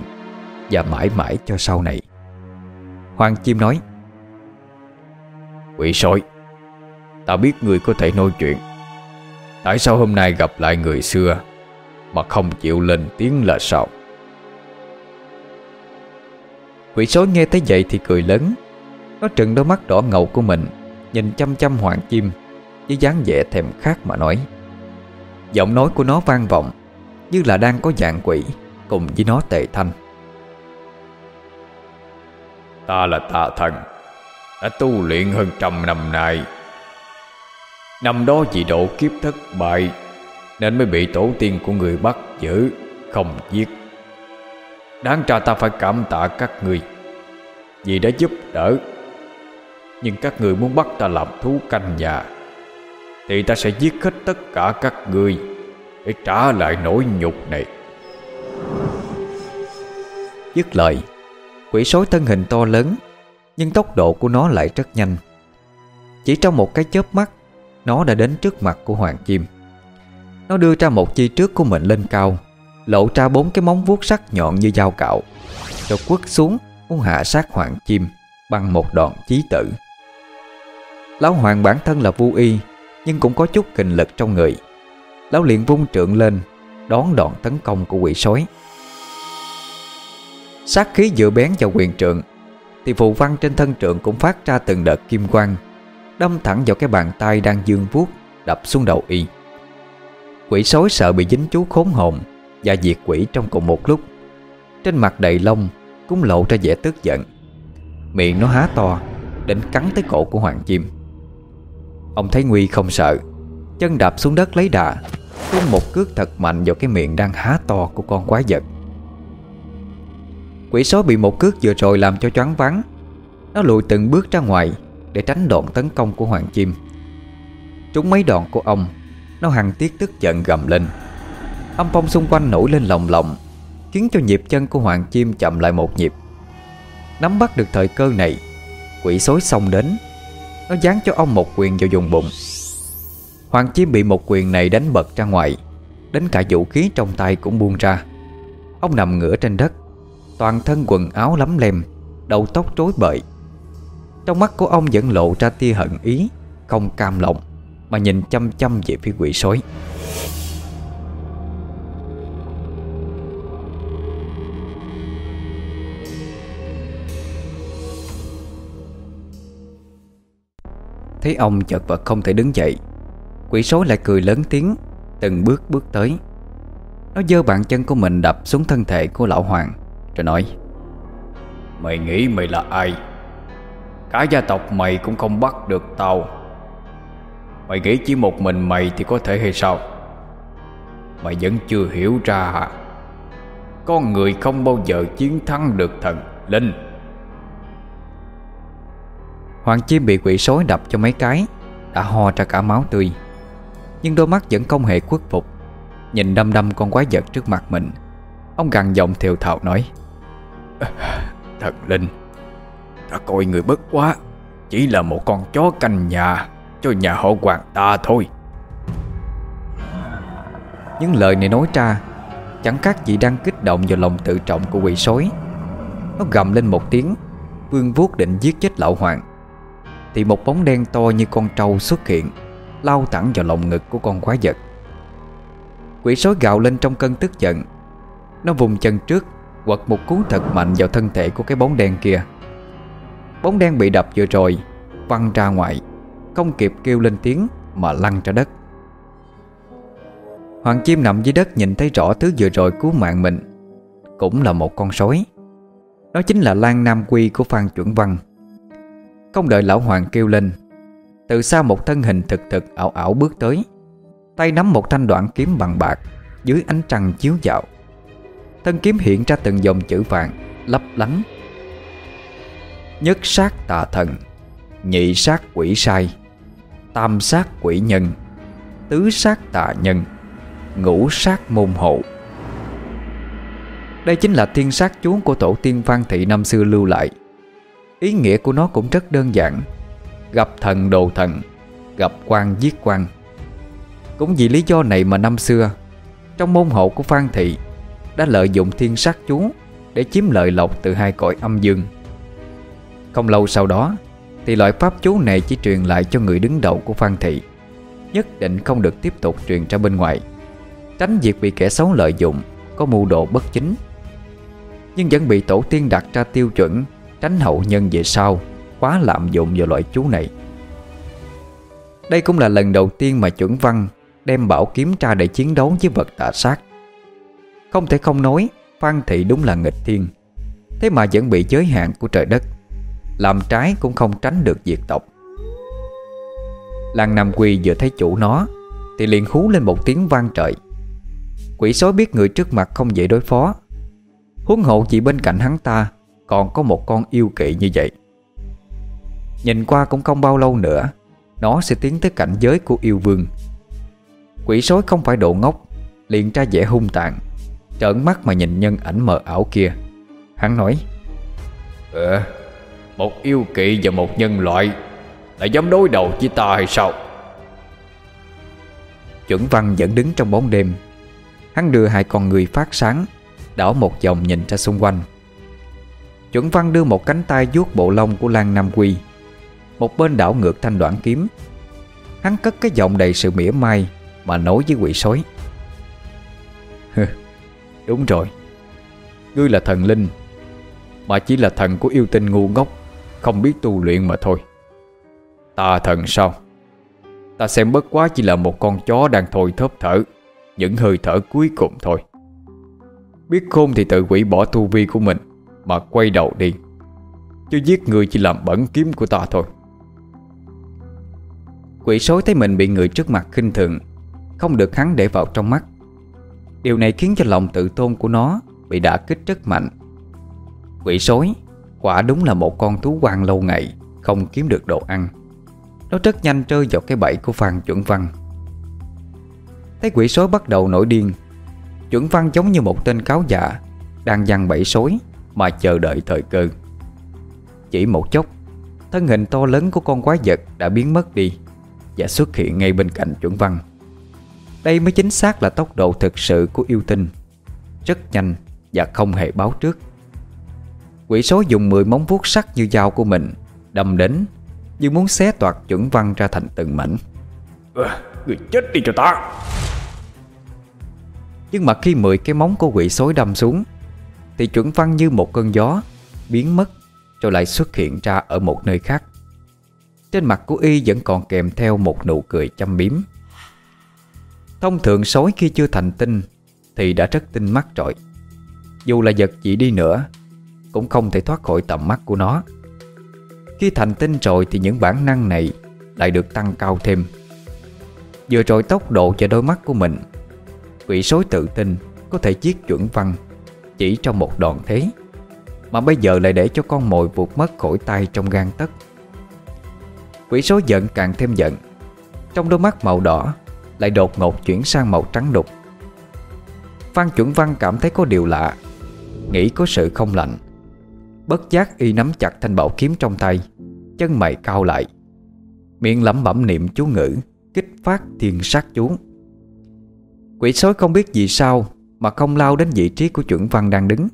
Và mãi mãi cho sau này. Hoàng Chim nói, Quỷ sói, Ta biết người có thể nói chuyện. Tại sao hôm nay gặp lại người xưa Mà không chịu lên tiếng là sao? Quỷ số nghe thấy vậy thì cười lớn. Nó trừng đôi mắt đỏ ngầu của mình, Nhìn chăm chăm Hoàng Chim, Với dáng vẻ thèm khát mà nói. Giọng nói của nó vang vọng, Như là đang có dạng quỷ Cùng với nó tệ thanh. Ta là tạ thần, Đã tu luyện hơn trăm năm nay. Năm đó vì độ kiếp thất bại, Nên mới bị tổ tiên của người bắt giữ, Không giết. Đáng ra ta phải cảm tạ các người. Vì đã giúp đỡ. Nhưng các người muốn bắt ta làm thú canh nhà, thì ta sẽ giết hết tất cả các người Để trả lại nỗi nhục này. Dứt lời, Quỷ sói thân hình to lớn, Nhưng tốc độ của nó lại rất nhanh. Chỉ trong một cái chớp mắt, Nó đã đến trước mặt của Hoàng Chim Nó đưa ra một chi trước của mình lên cao. Lộ ra bốn cái móng vuốt sắc nhọn như dao cạo. Rồi quất xuống, Muốn hạ sát Hoàng Chim Bằng một đòn chí tử. Lão Hoàng bản thân là vô y, nhưng cũng có chút kình lực trong người. Lão liền vung trượng lên, Đón đòn tấn công của quỷ sói. Sát khí dựa bén vào quyền trượng, Thì phụ văn trên thân trượng cũng phát ra từng đợt kim quang, Đâm thẳng vào cái bàn tay đang dương vuốt, Đập xuống đầu y. Quỷ sói sợ bị dính chú khốn hồn và diệt quỷ trong cùng một lúc. Trên mặt đầy lông Cũng lộ ra vẻ tức giận. Miệng nó há to, Định cắn tới cổ của Hoàng Chim. Ông thấy Nguy không sợ, Chân đạp xuống đất lấy đà Tung một cước thật mạnh vào cái miệng đang há to của con quái vật. Quỷ sói bị một cước vừa rồi làm cho choáng vắng Nó lùi từng bước ra ngoài Để tránh đòn tấn công của Hoàng Chim. Trúng mấy đòn của ông, Nó hằng tiếc tức giận gầm lên. Âm phong xung quanh nổi lên lồng lộng, Khiến cho nhịp chân của Hoàng Chim chậm lại một nhịp. Nắm bắt được thời cơ này, Quỷ xối xông đến. Nó dán cho ông một quyền vào vùng bụng. Hoàng Chim bị một quyền này đánh bật ra ngoài, Đến cả vũ khí trong tay cũng buông ra. Ông nằm ngửa trên đất, Toàn thân quần áo lắm lem, Đầu tóc rối bời. Trong mắt của ông vẫn lộ ra tia hận ý, Không cam lòng, Mà nhìn chăm chăm về phía quỷ sói Thấy ông chật vật không thể đứng dậy. Quỷ số lại cười lớn tiếng, Từng bước bước tới. Nó giơ bàn chân của mình đập xuống thân thể của lão hoàng, Rồi nói, Mày nghĩ mày là ai? Cả gia tộc mày cũng không bắt được tao. Mày nghĩ chỉ một mình mày thì có thể hay sao? Mày vẫn chưa hiểu ra hả? Con người không bao giờ chiến thắng được thần linh. Hoàng chim bị quỷ sói đập cho mấy cái Đã ho ra cả máu tươi. Nhưng đôi mắt vẫn không hề khuất phục. Nhìn đâm đâm con quái vật trước mặt mình Ông gằn giọng thều thào nói Thần linh Ta coi người bất quá Chỉ là một con chó canh nhà Cho nhà họ hoàng ta thôi. Những lời này nói ra Chẳng khác gì đang kích động vào lòng tự trọng của quỷ sói Nó gầm lên một tiếng Vương vuốt định giết chết lão hoàng thì một bóng đen to như con trâu xuất hiện, Lao thẳng vào lồng ngực của con quái vật. Quỷ sói gào lên trong cơn tức giận. Nó vùng chân trước, Quật một cú thật mạnh vào thân thể của cái bóng đen kia. Bóng đen bị đập vừa rồi, Văng ra ngoài, Không kịp kêu lên tiếng Mà lăn ra đất. Hoàng chim nằm dưới đất nhìn thấy rõ thứ vừa rồi cứu mạng mình, Cũng là một con sói. Đó chính là Lan Nam Quy của Phan Chuẩn Văn. Không đợi lão Hoàng kêu lên, Từ sau một thân hình thực thực ảo ảo bước tới, Tay nắm một thanh đoạn kiếm bằng bạc, Dưới ánh trăng chiếu dạo. Thân kiếm hiện ra từng dòng chữ vàng, Lấp lánh. Nhất sát tà thần, Nhị sát quỷ sai, Tam sát quỷ nhân, Tứ sát tà nhân, Ngũ sát môn hộ. Đây chính là thiên sát chú của tổ tiên Phan Thị năm xưa lưu lại. Ý nghĩa của nó cũng rất đơn giản. Gặp thần đồ thần, Gặp quan giết quan. Cũng vì lý do này mà năm xưa, Trong môn hộ của Phan Thị, Đã lợi dụng thiên sát chú Để chiếm lợi lộc từ hai cõi âm dương. Không lâu sau đó, Thì loại pháp chú này chỉ truyền lại cho người đứng đầu của Phan Thị, Nhất định không được tiếp tục truyền ra bên ngoài, Tránh việc bị kẻ xấu lợi dụng, Có mưu đồ bất chính. Nhưng vẫn bị tổ tiên đặt ra tiêu chuẩn Tránh hậu nhân về sau, Quá lạm dụng vào loại chú này. Đây cũng là lần đầu tiên mà chuẩn văn Đem bảo kiếm ra để chiến đấu với vật tà sát. Không thể không nói, Phan Thị đúng là nghịch thiên. Thế mà vẫn bị giới hạn của trời đất. Làm trái cũng không tránh được diệt tộc. Lan Nam Quy vừa thấy chủ nó, Thì liền hú lên một tiếng vang trời. Quỷ sói biết người trước mặt không dễ đối phó. Huống hộ chỉ bên cạnh hắn ta còn có một con yêu kỵ như vậy. Nhìn qua cũng không bao lâu nữa Nó sẽ tiến tới cảnh giới của yêu vương. Quỷ sói không phải độ ngốc Liền ra vẻ hung tàn Trợn mắt mà nhìn nhân ảnh mờ ảo kia. Hắn nói Ờ Một yêu kỵ và một nhân loại Lại dám đối đầu với ta hay sao? Chuẩn văn vẫn đứng trong bóng đêm. Hắn đưa hai con người phát sáng Đảo một vòng nhìn ra xung quanh Chuẩn văn đưa một cánh tay vuốt bộ lông của Lan Nam Quy. Một bên đảo ngược thanh đoạn kiếm. Hắn cất cái giọng đầy sự mỉa mai Mà nói với quỷ sói. Đúng rồi. Ngươi là thần linh, Mà chỉ là thần của yêu tinh ngu ngốc, Không biết tu luyện mà thôi. Ta thần sao? Ta xem bất quá chỉ là một con chó đang thôi thớp thở, Những hơi thở cuối cùng thôi. Biết khôn thì tự quỷ bỏ tu vi của mình. Mà quay đầu đi. Chứ giết người chỉ làm bẩn kiếm của ta thôi. Quỷ sói thấy mình bị người trước mặt khinh thường, Không được hắn để vào trong mắt. Điều này khiến cho lòng tự tôn của nó Bị đả kích rất mạnh. Quỷ sói, Quả đúng là một con thú quan lâu ngày, Không kiếm được đồ ăn. Nó rất nhanh rơi vào cái bẫy của Phan Chuẩn Văn. Thấy quỷ sói bắt đầu nổi điên, Chuẩn Văn giống như một tên cáo dạ Đang dằn bẫy sói. Mà chờ đợi thời cơ. Chỉ một chốc Thân hình to lớn của con quái vật đã biến mất đi Và xuất hiện ngay bên cạnh chuẩn văn. Đây mới chính xác là tốc độ thực sự của yêu tinh Rất nhanh và không hề báo trước. Quỷ số dùng 10 móng vuốt sắc như dao của mình Đâm đến Như muốn xé toạc chuẩn văn ra thành từng mảnh. À, Người chết đi cho ta. Nhưng mà khi 10 cái móng của quỷ sói đâm xuống thì chuẩn văn như một cơn gió Biến mất Rồi lại xuất hiện ra ở một nơi khác. Trên mặt của y vẫn còn kèm theo một nụ cười chăm biếm. Thông thường sói khi chưa thành tinh Thì đã rất tinh mắt trội, Dù là vật chỉ đi nữa Cũng không thể thoát khỏi tầm mắt của nó. Khi thành tinh rồi thì những bản năng này Lại được tăng cao thêm. Vừa rồi tốc độ và đôi mắt của mình Quỷ sói tự tin Có thể giết chuẩn văn chỉ trong một đòn thế. Mà bây giờ lại để cho con mồi vụt mất khỏi tay trong gan tất Quỷ số giận càng thêm giận, Trong đôi mắt màu đỏ Lại đột ngột chuyển sang màu trắng đục. Phan chuẩn văn cảm thấy có điều lạ, Nghĩ có sự không lạnh Bất giác y nắm chặt thanh bảo kiếm trong tay, Chân mày cao lại. Miệng lẩm bẩm niệm chú ngữ, Kích phát thiên sát chú. Quỷ sói không biết gì sao mà không lao đến vị trí của chuẩn văn đang đứng.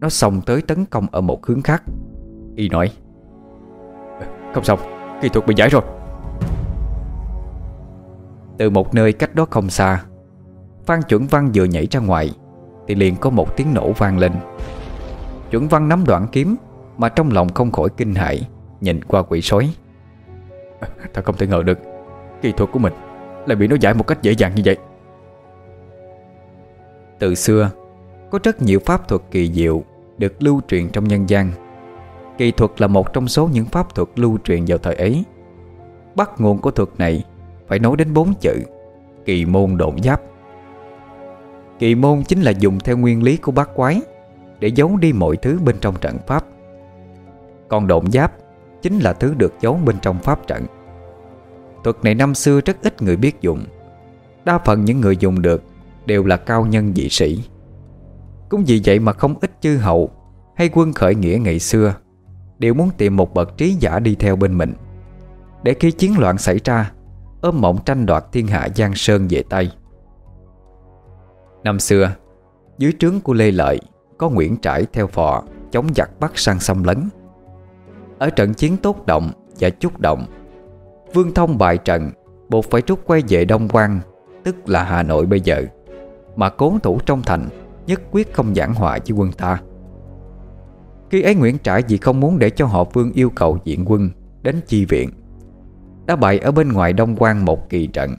Nó xông tới tấn công ở một hướng khác. Y nói ờ, Không xong, kỹ thuật bị giải rồi. Từ một nơi cách đó không xa Phan chuẩn văn vừa nhảy ra ngoài Thì liền có một tiếng nổ vang lên. Chuẩn văn nắm đoạn kiếm Mà trong lòng không khỏi kinh hãi Nhìn qua quỷ sói. Ờ, Thật không thể ngờ được Kỹ thuật của mình lại bị nó giải một cách dễ dàng như vậy. Từ xưa, Có rất nhiều pháp thuật kỳ diệu Được lưu truyền trong nhân gian. Kỳ thuật là một trong số những pháp thuật lưu truyền vào thời ấy. Bắt nguồn của thuật này Phải nói đến bốn chữ, Kỳ môn độn giáp. Kỳ môn chính là dùng theo nguyên lý của bát quái Để giấu đi mọi thứ bên trong trận pháp. Còn độn giáp Chính là thứ được giấu bên trong pháp trận. Thuật này năm xưa rất ít người biết dùng. Đa phần những người dùng được Đều là cao nhân dị sĩ. Cũng vì vậy mà không ít chư hậu Hay quân khởi nghĩa ngày xưa Đều muốn tìm một bậc trí giả đi theo bên mình. Để khi chiến loạn xảy ra, Ôm mộng tranh đoạt thiên hạ Giang Sơn về tay. Năm xưa, Dưới trướng của Lê Lợi Có Nguyễn Trãi theo phò Chống giặc bắt sang xâm lấn. Ở trận chiến tốt động và chúc động, Vương Thông bại trận, Buộc phải rút quay về Đông Quang, Tức là Hà Nội bây giờ. Mà cố thủ trong thành, Nhất quyết không giảng họa với quân ta. Khi ấy Nguyễn Trãi vì không muốn để cho họ Vương yêu cầu diện quân Đến chi viện, Đã bày ở bên ngoài Đông Quang một kỳ trận,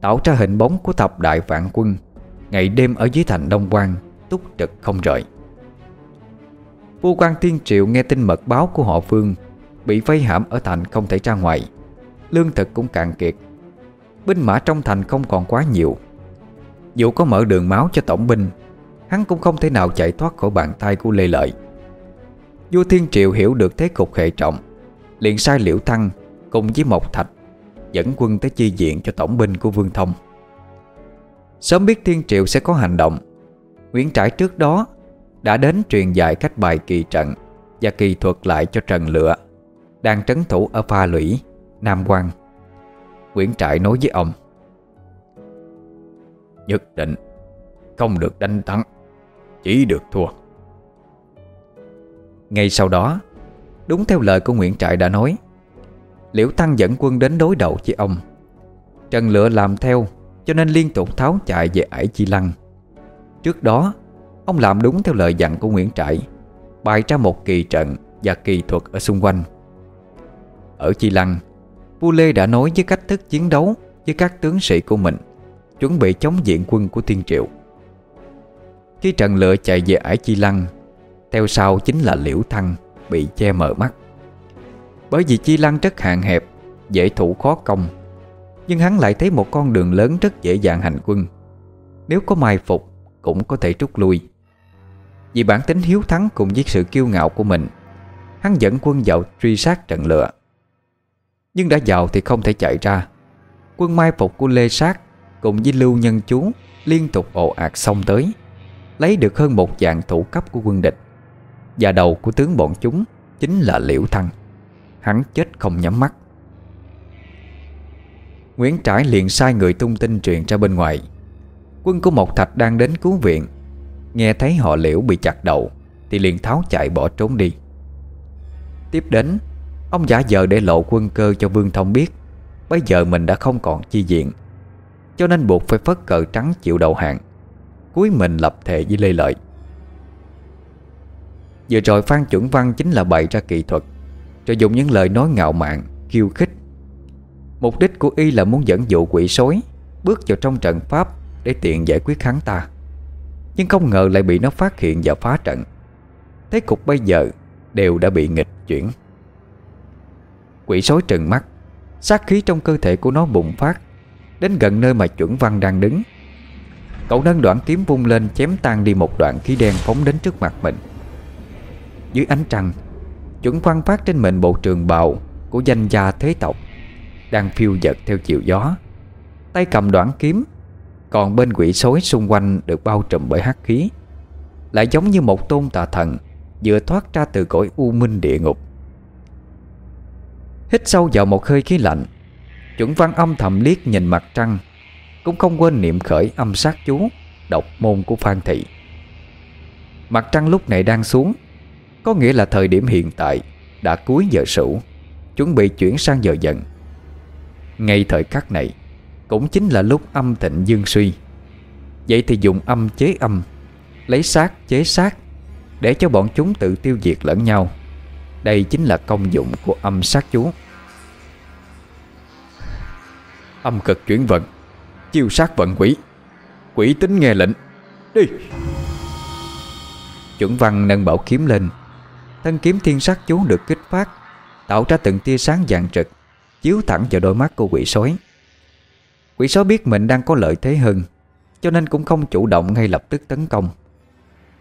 Tạo ra hình bóng của thập đại vạn quân, Ngày đêm ở dưới thành Đông Quang, Túc trực không rời. Vua quan Thiên Triệu nghe tin mật báo của họ Vương, Bị vây hãm ở thành không thể ra ngoài, Lương thực cũng cạn kiệt. Binh mã trong thành không còn quá nhiều dù có mở đường máu cho tổng binh. Hắn cũng không thể nào chạy thoát khỏi bàn tay của Lê Lợi. Vua Thiên Triệu hiểu được thế cục hệ trọng, liền sai Liễu Thăng Cùng với Mộc Thạch Dẫn quân tới chi diện cho tổng binh của Vương Thông. Sớm biết Thiên Triệu sẽ có hành động, Nguyễn Trãi trước đó Đã đến truyền dạy cách bài kỳ trận Và kỳ thuật lại cho Trần Lựa, Đang trấn thủ ở pha lũy, Nam Quang. Nguyễn trãi nói với ông Nhất định Không được đánh thắng, Chỉ được thua. Ngay sau đó, Đúng theo lời của Nguyễn Trại đã nói, Liễu Thăng dẫn quân đến đối đầu với ông. Trần Lựa làm theo, Cho nên liên tục tháo chạy về ải Chi Lăng. Trước đó, Ông làm đúng theo lời dặn của Nguyễn Trại Bày ra một kỳ trận Và kỳ thuật ở xung quanh. Ở Chi Lăng Vua Lê đã nói với cách thức chiến đấu Với các tướng sĩ của mình. Chuẩn bị chống diện quân của Thiên Triệu Khi Trần Lựa chạy về ải Chi Lăng, Theo sau chính là Liễu Thăng Bị che mờ mắt. Bởi vì Chi Lăng rất hạn hẹp, Dễ thủ khó công, Nhưng hắn lại thấy một con đường lớn rất dễ dàng hành quân. Nếu có mai phục, Cũng có thể rút lui. Vì bản tính hiếu thắng cùng với sự kiêu ngạo của mình, Hắn dẫn quân vào truy sát trận Lựa nhưng đã vào thì không thể chạy ra. Quân mai phục của Lê Sát Cùng với Lưu Nhân Chú Liên tục ồ ạt xông tới, Lấy được hơn một dạng thủ cấp của quân địch. Và đầu của tướng bọn chúng Chính là Liễu Thăng. Hắn chết không nhắm mắt. Nguyễn Trãi liền sai người tung tin truyền ra bên ngoài. Quân của Mộc Thạch đang đến cứu viện. Nghe thấy họ liễu bị chặt đầu, Thì liền tháo chạy bỏ trốn đi. Tiếp đến, Ông giả vờ để lộ quân cơ cho Vương Thông biết, Bây giờ mình đã không còn chi diện. Cho nên buộc phải phất cờ trắng chịu đầu hàng. Cuối mình lập thệ với Lê Lợi. Vừa rồi Phan Chuẩn Văn chính là bày ra kỹ thuật, Rồi dùng những lời nói ngạo mạn, Khiêu khích. Mục đích của y là muốn dẫn dụ quỷ sói Bước vào trong trận pháp Để tiện giải quyết hắn ta. Nhưng không ngờ lại bị nó phát hiện và phá trận. Thế cục bây giờ Đều đã bị nghịch chuyển. Quỷ sói trừng mắt, Sát khí trong cơ thể của nó bùng phát. Đến gần nơi mà chuẩn văn đang đứng. Cậu nâng đoạn kiếm vung lên Chém tan đi một đoạn khí đen phóng đến trước mặt mình. Dưới ánh trăng Chuẩn văn phát trên mình bộ trường bào Của danh gia thế tộc Đang phiêu dật theo chiều gió. Tay cầm đoạn kiếm, Còn bên quỷ sói xung quanh Được bao trùm bởi hắc khí. Lại giống như một tôn tà thần, Vừa thoát ra từ cõi u minh địa ngục. Hít sâu vào một hơi khí lạnh Chuẩn văn âm thầm liếc nhìn mặt trăng, Cũng không quên niệm khởi âm sát chú, Độc môn của Phan Thị. Mặt trăng lúc này đang xuống, Có nghĩa là thời điểm hiện tại Đã cuối giờ sửu, Chuẩn bị chuyển sang giờ dần Ngay thời khắc này, Cũng chính là lúc âm thịnh dương suy. Vậy thì dùng âm chế âm, Lấy sát chế sát Để cho bọn chúng tự tiêu diệt lẫn nhau. Đây chính là công dụng của âm sát chú. Âm cực chuyển vận, Chiêu sát vận quỷ. Quỷ tính nghe lệnh, Đi! Chuẩn văn nâng bảo kiếm lên. Thân kiếm thiên sát chú được kích phát, Tạo ra từng tia sáng vàng trực Chiếu thẳng vào đôi mắt của quỷ sói. Quỷ sói biết mình đang có lợi thế hơn, Cho nên cũng không chủ động ngay lập tức tấn công.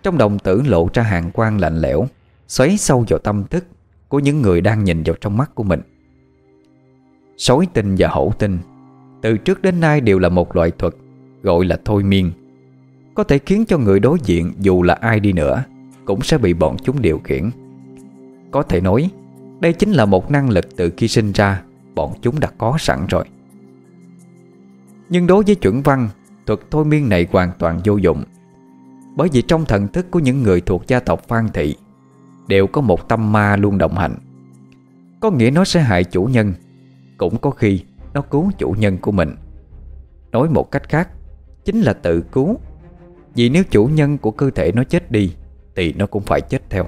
Trong đồng tử lộ ra hàng quang lạnh lẽo, Xoáy sâu vào tâm thức Của những người đang nhìn vào trong mắt của mình. Sói tinh và hổ tinh từ trước đến nay đều là một loại thuật Gọi là thôi miên. Có thể khiến cho người đối diện, Dù là ai đi nữa, Cũng sẽ bị bọn chúng điều khiển. Có thể nói, Đây chính là một năng lực từ khi sinh ra, Bọn chúng đã có sẵn rồi. Nhưng đối với chuẩn văn, Thuật thôi miên này hoàn toàn vô dụng. Bởi vì trong thần thức của những người thuộc gia tộc Phan Thị, Đều có một tâm ma luôn đồng hành. Có nghĩa nó sẽ hại chủ nhân, Cũng có khi nó cứu chủ nhân của mình. Nói một cách khác, Chính là tự cứu. Vì nếu chủ nhân của cơ thể nó chết đi, Thì nó cũng phải chết theo.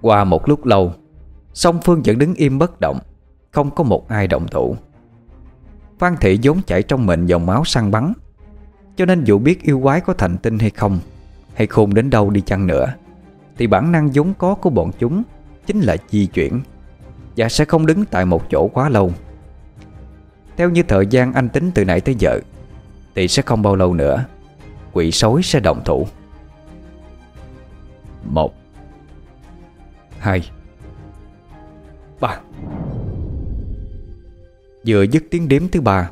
Qua một lúc lâu, Song Phương vẫn đứng im bất động, Không có một ai động thủ. Phan Thị vốn chảy trong mình dòng máu săn bắn, Cho nên dù biết yêu quái có thành tinh hay không, Hay khôn đến đâu đi chăng nữa, thì bản năng vốn có của bọn chúng Chính là di chuyển. Và sẽ không đứng tại một chỗ quá lâu. Theo như thời gian anh tính từ nãy tới giờ, Thì sẽ không bao lâu nữa, Quỷ sói sẽ động thủ. Một, Hai, Ba. Vừa dứt tiếng đếm thứ ba,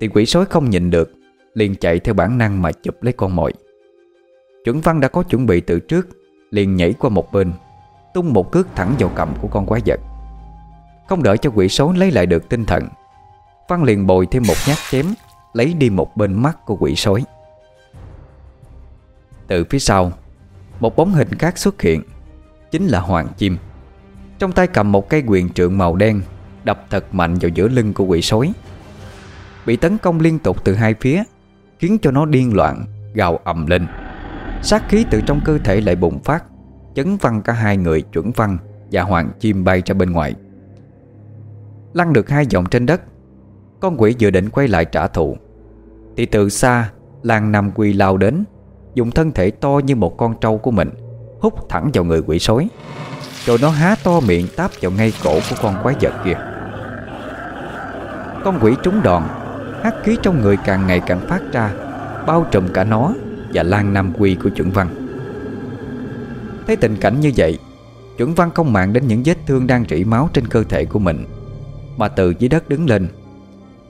Thì quỷ sói không nhịn được, Liền chạy theo bản năng mà chụp lấy con mồi. Chuẩn văn đã có chuẩn bị từ trước, Liền nhảy qua một bên, Tung một cước thẳng vào cầm của con quái vật. Không đợi cho quỷ số lấy lại được tinh thần. Văn liền bồi thêm một nhát chém, Lấy đi một bên mắt của quỷ sói. Từ phía sau, Một bóng hình khác xuất hiện, Chính là Hoàng Chim. Trong tay cầm một cây quyền trượng màu đen, Đập thật mạnh vào giữa lưng của quỷ sói. Bị tấn công liên tục từ hai phía, Khiến cho nó điên loạn, Gào ầm lên. Sát khí từ trong cơ thể lại bùng phát, Chấn văng cả hai người, chuẩn văn Và hoàng chim bay ra bên ngoài. Lăn được hai vòng trên đất. Con quỷ dự định quay lại trả thù. Thì từ xa Lan Nam Quy lao đến, Dùng thân thể to như một con trâu của mình, Hút thẳng vào người quỷ sói. Rồi nó há to miệng táp vào ngay cổ của con quái vật kia. Con quỷ trúng đòn, Hắc khí trong người càng ngày càng phát ra, Bao trùm cả nó và Lan Nam Quy của chuẩn văn. Thấy tình cảnh như vậy, Chuẩn văn không mạng đến những vết thương đang rỉ máu trên cơ thể của mình. Mà từ dưới đất đứng lên.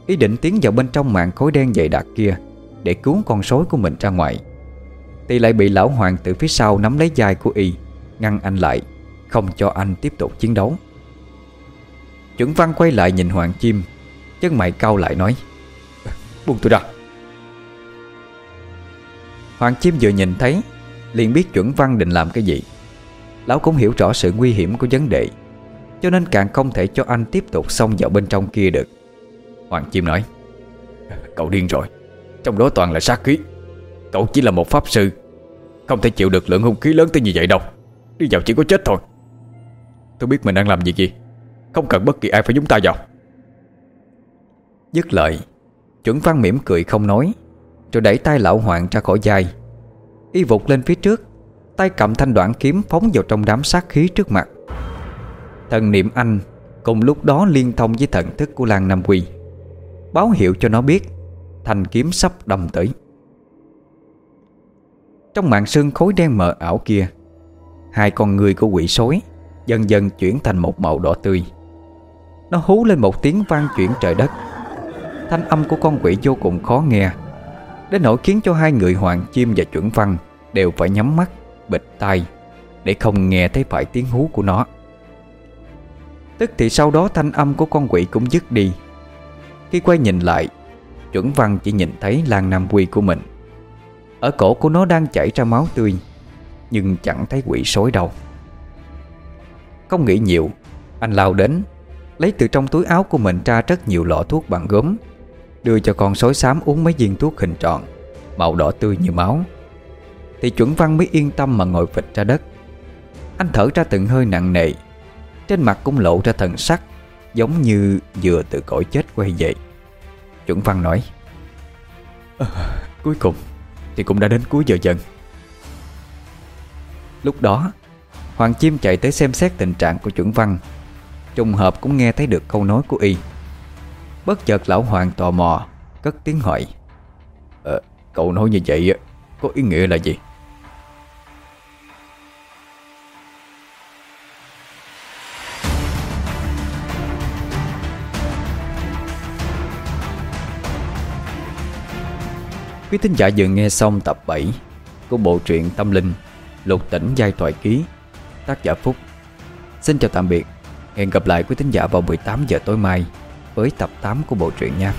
Ý định tiến vào bên trong mạng khối đen dày đặc kia Để cứu con sói của mình ra ngoài. Thì lại bị lão hoàng từ phía sau nắm lấy vai của y, Ngăn anh lại, Không cho anh tiếp tục chiến đấu. Chuẩn văn quay lại nhìn Hoàng Chim, Chân mày cau lại nói, Buông tôi ra. Hoàng Chim vừa nhìn thấy, Liền biết chuẩn văn định làm cái gì. Lão cũng hiểu rõ sự nguy hiểm của vấn đề. Cho nên càng không thể cho anh tiếp tục xông vào bên trong kia được. Hoàng Chim nói Cậu điên rồi. Trong đó toàn là sát khí. Cậu chỉ là một pháp sư. Không thể chịu được lượng hung khí lớn tới như vậy đâu. Đi vào chỉ có chết thôi. Tôi biết mình đang làm gì gì. Không cần bất kỳ ai phải nhúng tay vào. Dứt lời Chuẩn văn mỉm cười không nói Rồi đẩy tay lão hoàng ra khỏi vai. Y vụt lên phía trước Tay cầm thanh đoạn kiếm phóng vào trong đám sát khí trước mặt Thần niệm anh Cùng lúc đó liên thông với thần thức của Lan Nam Quy. Báo hiệu cho nó biết Thanh kiếm sắp đâm tới. Trong mạng sương khối đen mờ ảo kia Hai con người của quỷ sói Dần dần chuyển thành một màu đỏ tươi. Nó hú lên một tiếng vang chuyển trời đất. Thanh âm của con quỷ vô cùng khó nghe Đến nỗi khiến cho hai người hoàng chim và chuẩn văn Đều phải nhắm mắt, bịt tai Để không nghe thấy phải tiếng hú của nó. Tức thì sau đó thanh âm của con quỷ cũng dứt đi. Khi quay nhìn lại, Chuẩn văn chỉ nhìn thấy làng nam quy của mình. Ở cổ của nó đang chảy ra máu tươi, Nhưng chẳng thấy quỷ sói đâu. Không nghĩ nhiều, Anh lao đến, Lấy từ trong túi áo của mình ra rất nhiều lọ thuốc bằng gốm, Đưa cho con sói xám uống mấy viên thuốc hình tròn, Màu đỏ tươi như máu. Thì chuẩn văn mới yên tâm mà ngồi phịch ra đất. Anh thở ra từng hơi nặng nề trên mặt cũng lộ ra thần sắc Giống như vừa từ cõi chết quay về. Chuẩn văn nói à, Cuối cùng Thì cũng đã đến cuối giờ dần. Lúc đó Hoàng Chim chạy tới xem xét tình trạng của chuẩn văn. Trùng hợp cũng nghe thấy được câu nói của y. Bất chợt lão hoàng tò mò Cất tiếng hỏi à, Cậu nói như vậy Có ý nghĩa là gì? Quý thính giả vừa nghe xong tập 7 Của bộ truyện Tâm Linh, Lục tỉnh giai thoại ký, Tác giả Phúc. Xin chào tạm biệt. Hẹn gặp lại quý thính giả vào 18 giờ tối mai với tập 8 của bộ truyện nha.